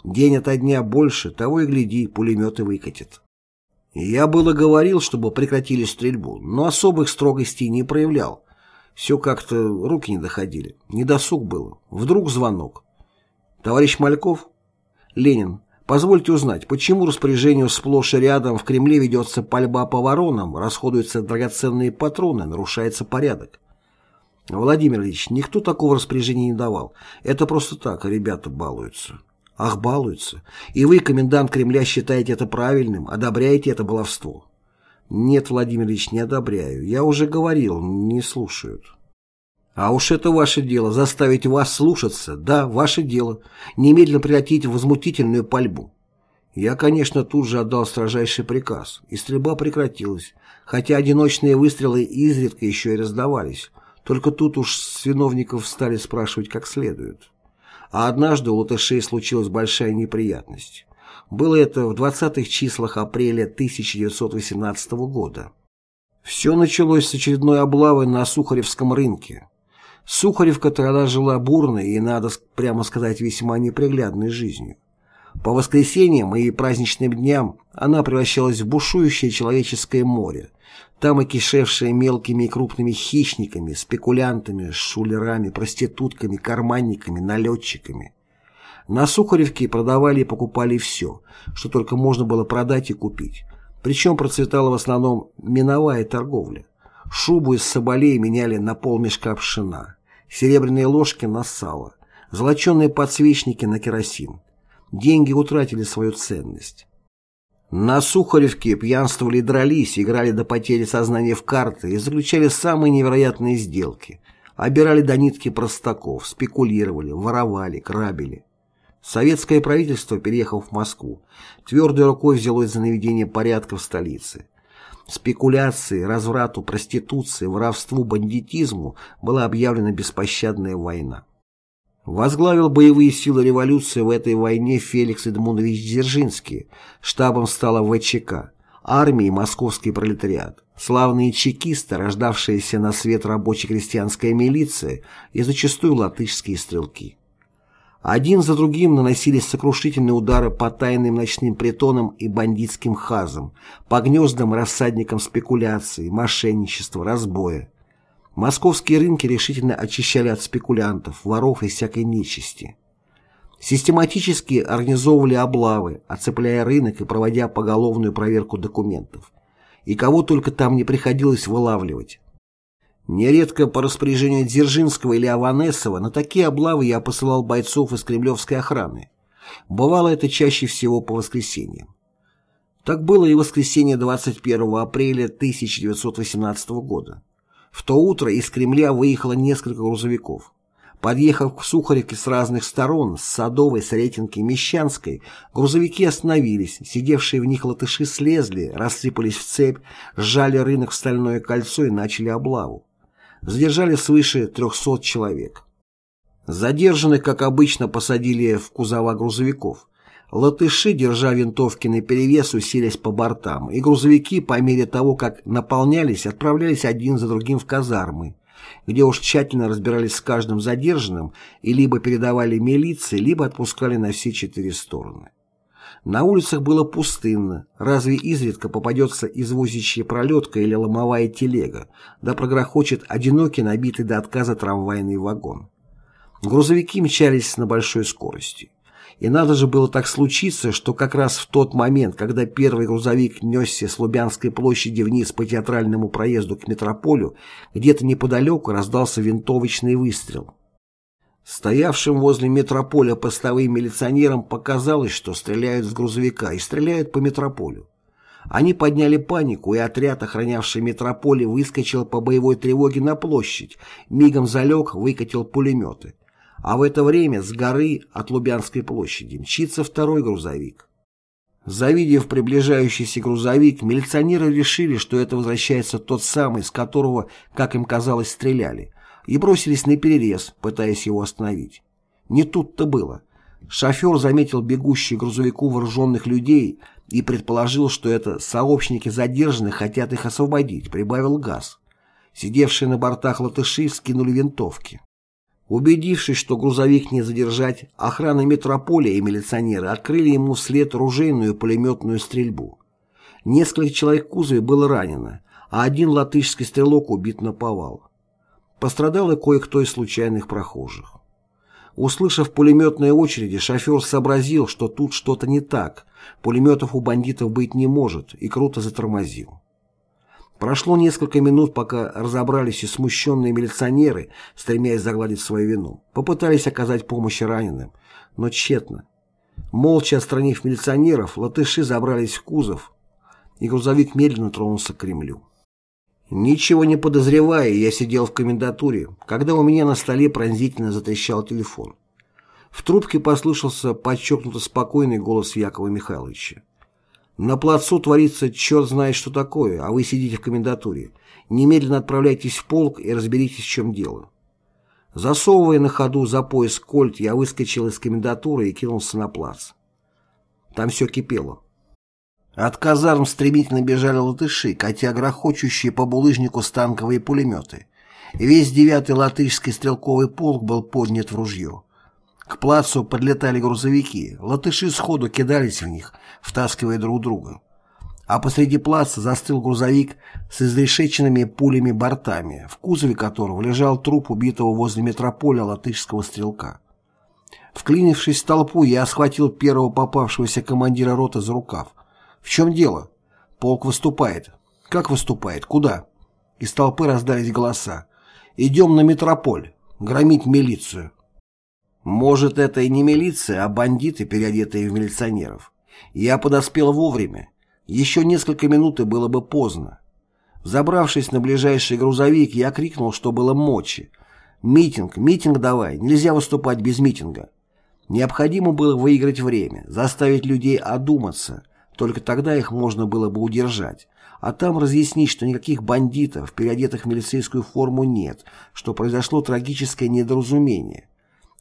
Speaker 1: День ото дня больше, того и гляди, пулеметы выкатят. Я было говорил, чтобы прекратили стрельбу, но особых строгостей не проявлял. Все как-то руки не доходили. Недосуг было. Вдруг звонок. Товарищ Мальков? Ленин. Позвольте узнать, почему распоряжению сплошь и рядом в Кремле ведется пальба по воронам, расходуются драгоценные патроны, нарушается порядок? Владимир Ильич, никто такого распоряжения не давал. Это просто так, ребята балуются. Ах, балуются. И вы, комендант Кремля, считаете это правильным, одобряете это баловство? Нет, Владимир Ильич, не одобряю. Я уже говорил, не слушают. А уж это ваше дело, заставить вас слушаться. Да, ваше дело. Немедленно прекратить возмутительную пальбу. Я, конечно, тут же отдал строжайший приказ, и стрельба прекратилась, хотя одиночные выстрелы изредка еще и раздавались, только тут уж с виновников стали спрашивать как следует. А однажды у латышей случилась большая неприятность. Было это в 20-х числах апреля 1918 года. Все началось с очередной облавы на Сухаревском рынке. Сухаревка тогда жила бурной и, надо прямо сказать, весьма неприглядной жизнью. По воскресеньям и праздничным дням она превращалась в бушующее человеческое море, там окишевшее мелкими и крупными хищниками, спекулянтами, шулерами, проститутками, карманниками, налетчиками. На Сухаревке продавали и покупали все, что только можно было продать и купить. Причем процветала в основном миновая торговля. Шубу из соболей меняли на полмешка пшена, серебряные ложки на сало, золоченые подсвечники на керосин. Деньги утратили свою ценность. На Сухаревке пьянствовали и дрались, играли до потери сознания в карты и заключали самые невероятные сделки. Обирали до нитки простаков, спекулировали, воровали, грабили. Советское правительство, переехав в Москву, твердой рукой взялось за наведение порядка в столице. Спекуляции, разврату, проституции, воровству, бандитизму была объявлена беспощадная война. Возглавил боевые силы революции в этой войне Феликс Эдмундович Дзержинский, штабом стала ВЧК, армии московский пролетариат, славные чекисты, рождавшиеся на свет рабоче-крестьянская милиция и зачастую латышские стрелки. Один за другим наносились сокрушительные удары по тайным ночным притонам и бандитским хазам, по гнездам рассадникам спекуляции, мошенничества, разбоя. Московские рынки решительно очищали от спекулянтов, воров и всякой нечисти. Систематически организовывали облавы, оцепляя рынок и проводя поголовную проверку документов. И кого только там не приходилось вылавливать. Нередко по распоряжению Дзержинского или Аванесова на такие облавы я посылал бойцов из кремлевской охраны. Бывало это чаще всего по воскресеньям. Так было и воскресенье 21 апреля 1918 года. В то утро из Кремля выехало несколько грузовиков. Подъехав к Сухаревке с разных сторон, с Садовой, Сретенки, Мещанской, грузовики остановились, сидевшие в них латыши слезли, рассыпались в цепь, сжали рынок в стальное кольцо и начали облаву. Задержали свыше 300 человек. Задержанных, как обычно, посадили в кузова грузовиков. Латыши, держа винтовки наперевес, уселись по бортам, и грузовики, по мере того, как наполнялись, отправлялись один за другим в казармы, где уж тщательно разбирались с каждым задержанным и либо передавали милиции, либо отпускали на все четыре стороны. На улицах было пустынно, разве изредка попадется извозящая пролетка или ломовая телега, да прогрохочет одинокий набитый до отказа трамвайный вагон. Грузовики мчались на большой скорости. И надо же было так случиться, что как раз в тот момент, когда первый грузовик несся с Лубянской площади вниз по театральному проезду к метрополю, где-то неподалеку раздался винтовочный выстрел. Стоявшим возле метрополя постовым милиционерам показалось, что стреляют с грузовика и стреляют по метрополю. Они подняли панику, и отряд, охранявший метрополе, выскочил по боевой тревоге на площадь, мигом залег, выкатил пулеметы. А в это время с горы от Лубянской площади мчится второй грузовик. Завидев приближающийся грузовик, милиционеры решили, что это возвращается тот самый, с которого, как им казалось, стреляли, и бросились на перерез, пытаясь его остановить. Не тут-то было. Шофер заметил бегущий грузовику вооруженных людей и предположил, что это сообщники задержанных хотят их освободить, прибавил газ. Сидевшие на бортах латыши скинули винтовки. Убедившись, что грузовик не задержать, охрана метрополия и милиционеры открыли ему вслед ружейную пулеметную стрельбу. Несколько человек в кузове было ранено, а один латышский стрелок убит на повал. Пострадал и кое-кто из случайных прохожих. Услышав пулеметные очереди, шофер сообразил, что тут что-то не так, пулеметов у бандитов быть не может, и круто затормозил. Прошло несколько минут, пока разобрались и смущенные милиционеры, стремясь загладить свою вину, попытались оказать помощь раненым, но тщетно. Молча отстранив милиционеров, латыши забрались в кузов, и грузовик медленно тронулся к Кремлю. Ничего не подозревая, я сидел в комендатуре, когда у меня на столе пронзительно затрещал телефон. В трубке послышался подчеркнуто спокойный голос Якова Михайловича. «На плацу творится черт знает что такое, а вы сидите в комендатуре. Немедленно отправляйтесь в полк и разберитесь, в чем дело». Засовывая на ходу за пояс кольт, я выскочил из комендатуры и кинулся на плац. Там все кипело. От казарм стремительно бежали латыши, катя грохочущие по булыжнику станковые пулеметы. Весь девятый латышский стрелковый полк был поднят в ружье. К плацу подлетали грузовики, латыши сходу кидались в них, втаскивая друг друга. А посреди плаца застыл грузовик с изрешеченными пулями бортами, в кузове которого лежал труп убитого возле метрополя латышского стрелка. Вклинившись в толпу, я схватил первого попавшегося командира роты за рукав. «В чем дело?» «Полк выступает». «Как выступает? Куда?» Из толпы раздались голоса. «Идем на метрополь. Громить милицию». Может, это и не милиция, а бандиты, переодетые в милиционеров. Я подоспел вовремя. Еще несколько минут и было бы поздно. Забравшись на ближайший грузовик, я крикнул, что было мочи. «Митинг, митинг давай, нельзя выступать без митинга». Необходимо было выиграть время, заставить людей одуматься, только тогда их можно было бы удержать, а там разъяснить, что никаких бандитов, переодетых в милицейскую форму, нет, что произошло трагическое недоразумение.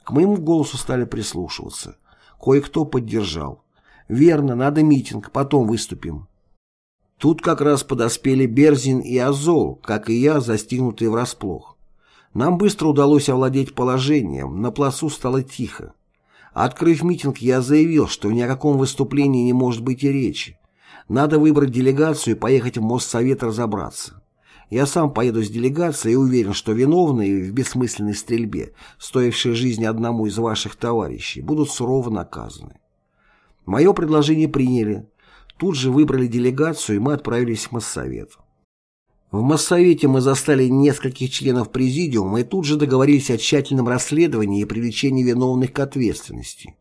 Speaker 1: К моему голосу стали прислушиваться. Кое-кто поддержал. «Верно, надо митинг, потом выступим». Тут как раз подоспели Берзин и Азол, как и я, застигнутые врасплох. Нам быстро удалось овладеть положением, на плацу стало тихо. Открыв митинг, я заявил, что ни о каком выступлении не может быть и речи. Надо выбрать делегацию и поехать в Моссовет разобраться. Я сам поеду с делегацией и уверен, что виновные в бессмысленной стрельбе, стоившей жизни одному из ваших товарищей, будут сурово наказаны. Мое предложение приняли. Тут же выбрали делегацию, и мы отправились в Моссовет. В Моссовете мы застали нескольких членов президиума и тут же договорились о тщательном расследовании и привлечении виновных к ответственности.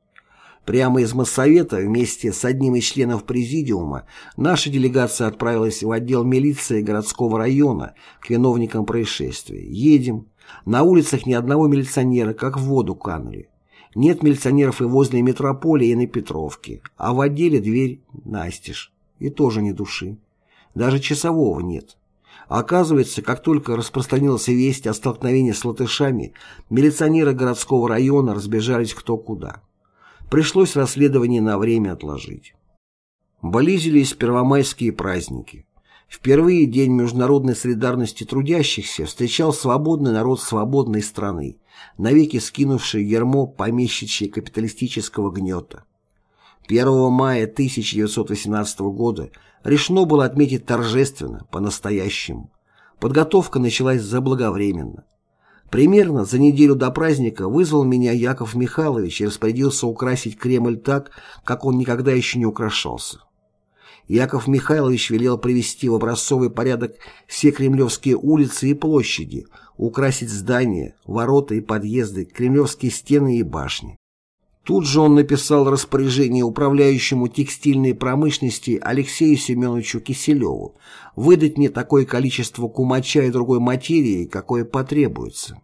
Speaker 1: Прямо из Моссовета вместе с одним из членов Президиума наша делегация отправилась в отдел милиции городского района к виновникам происшествия. Едем. На улицах ни одного милиционера, как в воду канули. Нет милиционеров и возле метрополии, и на Петровке. А в отделе дверь настежь. И тоже ни души. Даже часового нет. Оказывается, как только распространилась весть о столкновении с латышами, милиционеры городского района разбежались кто куда. Пришлось расследование на время отложить. Близились первомайские праздники. Впервые День международной солидарности трудящихся встречал свободный народ свободной страны, навеки скинувший ермо помещичьей капиталистического гнета. 1 мая 1918 года решено было отметить торжественно, по-настоящему. Подготовка началась заблаговременно. Примерно за неделю до праздника вызвал меня Яков Михайлович и распорядился украсить Кремль так, как он никогда еще не украшался. Яков Михайлович велел привести в образцовый порядок все кремлевские улицы и площади, украсить здания, ворота и подъезды, кремлевские стены и башни. Тут же он написал распоряжение управляющему текстильной промышленности Алексею Семеновичу Киселеву выдать мне такое количество кумача и другой материи, какое потребуется.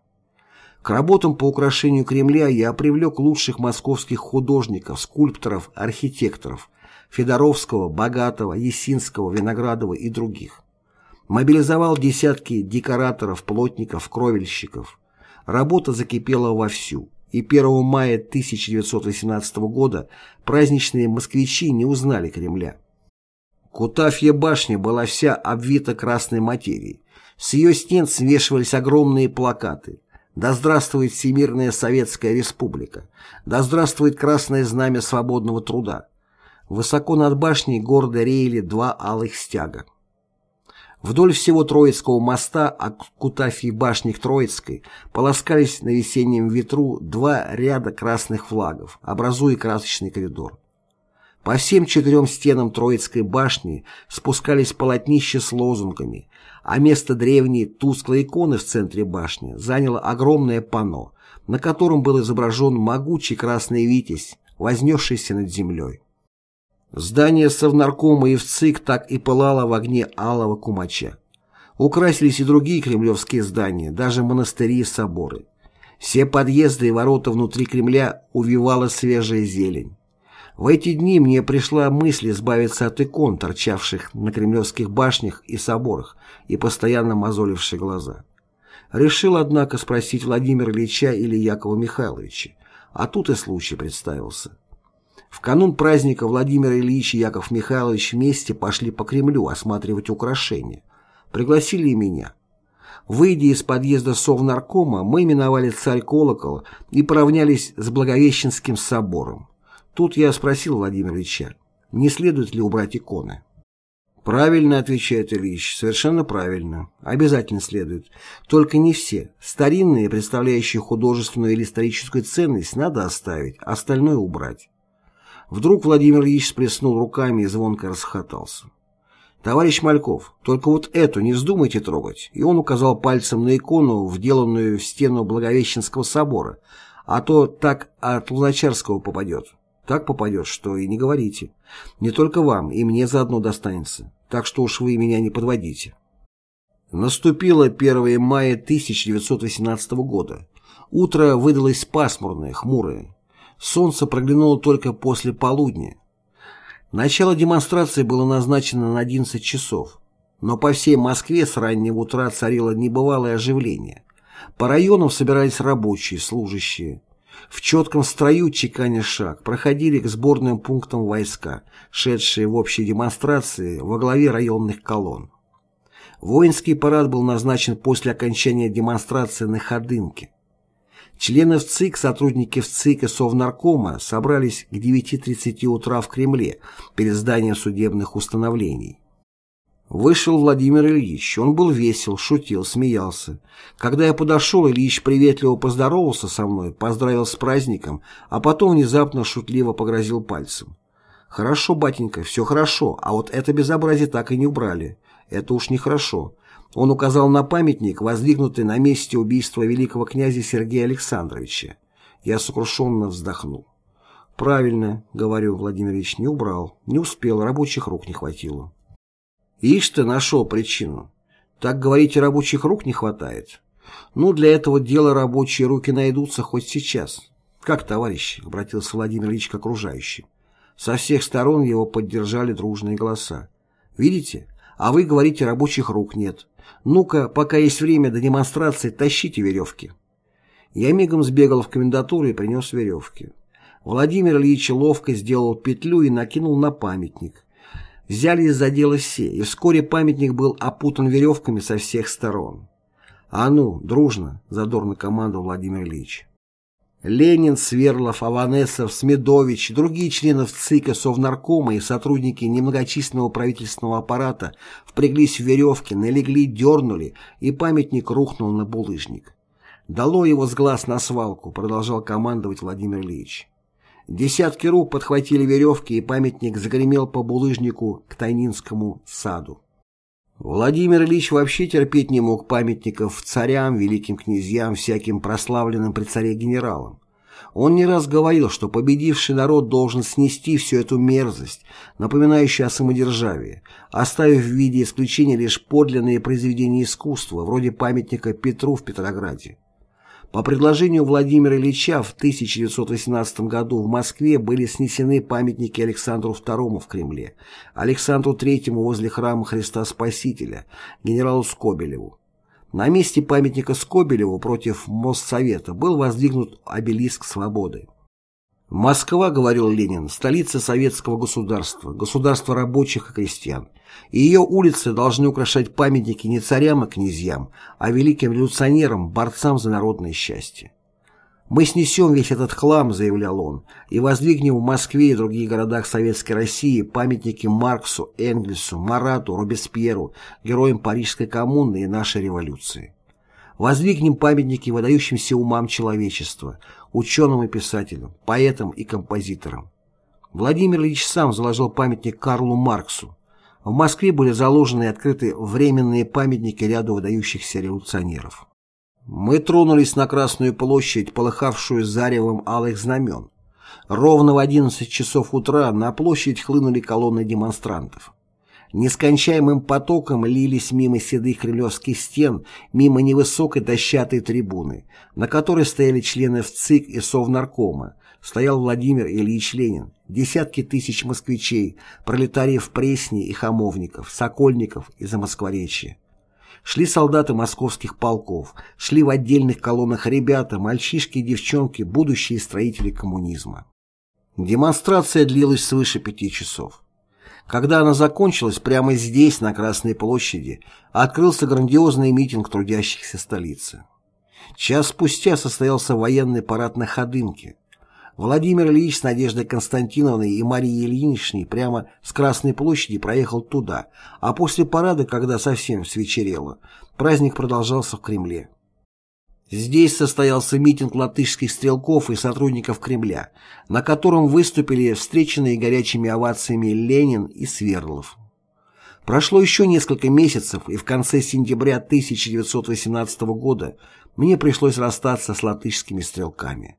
Speaker 1: К работам по украшению Кремля я привлек лучших московских художников, скульпторов, архитекторов Федоровского, Богатого, Есинского, Виноградова и других. Мобилизовал десятки декораторов, плотников, кровельщиков. Работа закипела вовсю и 1 мая 1918 года праздничные москвичи не узнали Кремля. Кутафья башня была вся обвита красной материей. С ее стен свешивались огромные плакаты «Да здравствует Всемирная Советская Республика! Да здравствует Красное Знамя Свободного Труда!» Высоко над башней гордо реяли два алых стяга. Вдоль всего Троицкого моста от Кутафьи башни к Троицкой полоскались на весеннем ветру два ряда красных флагов, образуя красочный коридор. По всем четырем стенам Троицкой башни спускались полотнища с лозунгами, а место древней тусклой иконы в центре башни заняло огромное панно, на котором был изображен могучий красный витязь, вознесшийся над землей. Здание Совнаркома и ВЦИК так и пылало в огне алого кумача. Украсились и другие кремлевские здания, даже монастыри и соборы. Все подъезды и ворота внутри Кремля увивала свежая зелень. В эти дни мне пришла мысль избавиться от икон, торчавших на кремлевских башнях и соборах и постоянно мозоливших глаза. Решил, однако, спросить Владимира Ильича или Якова Михайловича, а тут и случай представился. В канун праздника Владимир Ильич и Яков Михайлович вместе пошли по Кремлю осматривать украшения. Пригласили и меня. Выйдя из подъезда Совнаркома, мы миновали царь колокол и поравнялись с Благовещенским собором. Тут я спросил Владимира Ильича, не следует ли убрать иконы. «Правильно», — отвечает Ильич, — «совершенно правильно. Обязательно следует. Только не все. Старинные, представляющие художественную или историческую ценность, надо оставить, остальное убрать». Вдруг Владимир Ильич сплеснул руками и звонко расхотался. «Товарищ Мальков, только вот эту не вздумайте трогать». И он указал пальцем на икону, вделанную в стену Благовещенского собора, а то так от Луначарского попадет. Так попадет, что и не говорите. Не только вам, и мне заодно достанется. Так что уж вы меня не подводите. Наступило 1 мая 1918 года. Утро выдалось пасмурное, хмурое. Солнце проглянуло только после полудня. Начало демонстрации было назначено на 11 часов, но по всей Москве с раннего утра царило небывалое оживление. По районам собирались рабочие, служащие. В четком строю чеканя шаг проходили к сборным пунктам войска, шедшие в общей демонстрации во главе районных колонн. Воинский парад был назначен после окончания демонстрации на Ходынке. Члены ВЦИК, сотрудники ВЦИК и Совнаркома собрались к 9.30 утра в Кремле перед зданием судебных установлений. Вышел Владимир Ильич. Он был весел, шутил, смеялся. Когда я подошел, Ильич приветливо поздоровался со мной, поздравил с праздником, а потом внезапно шутливо погрозил пальцем. «Хорошо, батенька, все хорошо, а вот это безобразие так и не убрали. Это уж нехорошо». Он указал на памятник, воздвигнутый на месте убийства великого князя Сергея Александровича. Я сокрушенно вздохнул. «Правильно, — говорю, Владимир Ильич, — не убрал. Не успел, рабочих рук не хватило». Ишь ты нашел причину. Так, говорите, рабочих рук не хватает. Ну, для этого дела рабочие руки найдутся хоть сейчас. Как, товарищи, обратился Владимир Ильич к окружающим. Со всех сторон его поддержали дружные голоса. Видите? А вы говорите, рабочих рук нет. Ну-ка, пока есть время до демонстрации, тащите веревки. Я мигом сбегал в комендатуру и принес веревки. Владимир Ильич ловко сделал петлю и накинул на памятник. Взялись за дело все, и вскоре памятник был опутан веревками со всех сторон. «А ну, дружно!» — задорно командовал Владимир Ильич. Ленин, Сверлов, Аванесов, Смедович, другие члены ЦИКа, Совнаркома и сотрудники немногочисленного правительственного аппарата впряглись в веревки, налегли, дернули, и памятник рухнул на булыжник. «Дало его с глаз на свалку», — продолжал командовать Владимир Ильич. Десятки рук подхватили веревки, и памятник загремел по булыжнику к Тайнинскому саду. Владимир Ильич вообще терпеть не мог памятников царям, великим князьям, всяким прославленным при царе генералам. Он не раз говорил, что победивший народ должен снести всю эту мерзость, напоминающую о самодержавии, оставив в виде исключения лишь подлинные произведения искусства, вроде памятника Петру в Петрограде. По предложению Владимира Ильича в 1918 году в Москве были снесены памятники Александру II в Кремле, Александру III возле храма Христа Спасителя, генералу Скобелеву. На месте памятника Скобелеву против Моссовета был воздвигнут обелиск свободы. Москва, говорил Ленин, столица советского государства, государства рабочих и крестьян. И ее улицы должны украшать памятники не царям и князьям, а великим революционерам, борцам за народное счастье. «Мы снесем весь этот хлам», — заявлял он, «и воздвигнем в Москве и других городах Советской России памятники Марксу, Энгельсу, Марату, Робеспьеру, героям Парижской коммуны и нашей революции. Воздвигнем памятники выдающимся умам человечества, ученым и писателям, поэтам и композиторам. Владимир Ильич сам заложил памятник Карлу Марксу. В Москве были заложены и открыты временные памятники ряду выдающихся революционеров. Мы тронулись на Красную площадь, полыхавшую заревом алых знамен. Ровно в 11 часов утра на площадь хлынули колонны демонстрантов. Нескончаемым потоком лились мимо седых кремлевских стен, мимо невысокой дощатой трибуны, на которой стояли члены ВЦИК и Совнаркома, стоял Владимир Ильич Ленин, десятки тысяч москвичей, пролетариев Пресни и Хамовников, Сокольников и Замоскворечья. Шли солдаты московских полков, шли в отдельных колоннах ребята, мальчишки и девчонки, будущие строители коммунизма. Демонстрация длилась свыше пяти часов. Когда она закончилась, прямо здесь, на Красной площади, открылся грандиозный митинг трудящихся столицы. Час спустя состоялся военный парад на Ходынке. Владимир Ильич с Надеждой Константиновной и Марией Ильиничной прямо с Красной площади проехал туда, а после парада, когда совсем свечерело, праздник продолжался в Кремле. Здесь состоялся митинг латышских стрелков и сотрудников Кремля, на котором выступили встреченные горячими овациями Ленин и Свердлов. Прошло еще несколько месяцев, и в конце сентября 1918 года мне пришлось расстаться с латышскими стрелками.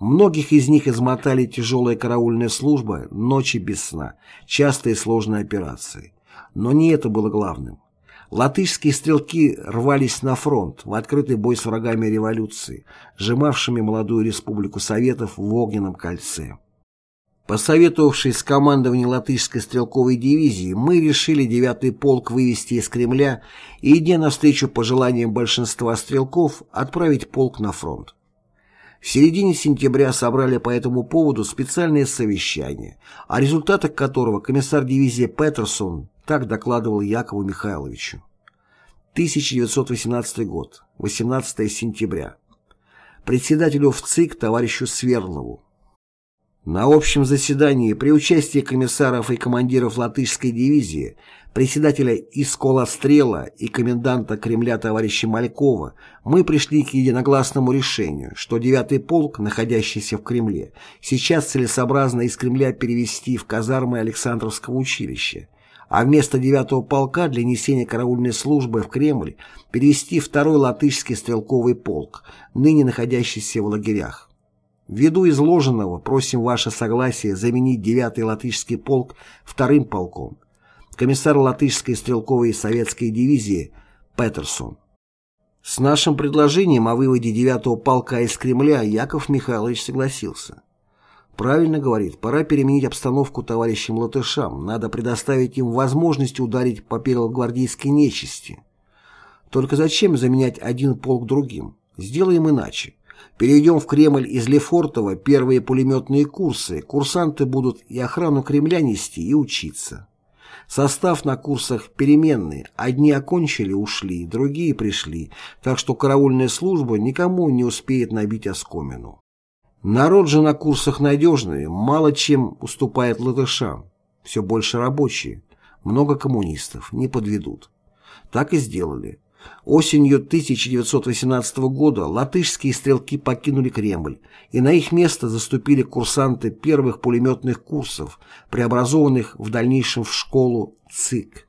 Speaker 1: Многих из них измотали тяжелая караульная служба, ночи без сна, частые сложные операции. Но не это было главным. Латышские стрелки рвались на фронт, в открытый бой с врагами революции, сжимавшими молодую республику Советов в огненном кольце. Посоветовавшись с командованием латышской стрелковой дивизии, мы решили девятый полк вывести из Кремля и, идя навстречу пожеланиям большинства стрелков, отправить полк на фронт. В середине сентября собрали по этому поводу специальное совещание, о результатах которого комиссар дивизии Петерсон так докладывал Якову Михайловичу. 1918 год, 18 сентября. Председателю ВЦИК товарищу Сверлову. На общем заседании при участии комиссаров и командиров латышской дивизии, председателя Искола Стрела и коменданта Кремля товарища Малькова мы пришли к единогласному решению, что 9-й полк, находящийся в Кремле, сейчас целесообразно из Кремля перевести в казармы Александровского училища, а вместо 9-го полка для несения караульной службы в Кремль перевести второй латышский стрелковый полк, ныне находящийся в лагерях. Ввиду изложенного просим ваше согласие заменить 9-й латышский полк вторым полком. Комиссар латышской стрелковой советской дивизии Петерсон. С нашим предложением о выводе 9-го полка из Кремля Яков Михайлович согласился. Правильно говорит, пора переменить обстановку товарищам латышам, надо предоставить им возможность ударить по первогвардейской нечисти. Только зачем заменять один полк другим? Сделаем иначе. Перейдем в Кремль из Лефортово первые пулеметные курсы, курсанты будут и охрану Кремля нести, и учиться. Состав на курсах переменный, одни окончили, ушли, другие пришли, так что караульная служба никому не успеет набить оскомину. Народ же на курсах надежный, мало чем уступает латышам, все больше рабочие, много коммунистов, не подведут. Так и сделали. Осенью 1918 года латышские стрелки покинули Кремль, и на их место заступили курсанты первых пулеметных курсов, преобразованных в дальнейшем в школу ЦИК.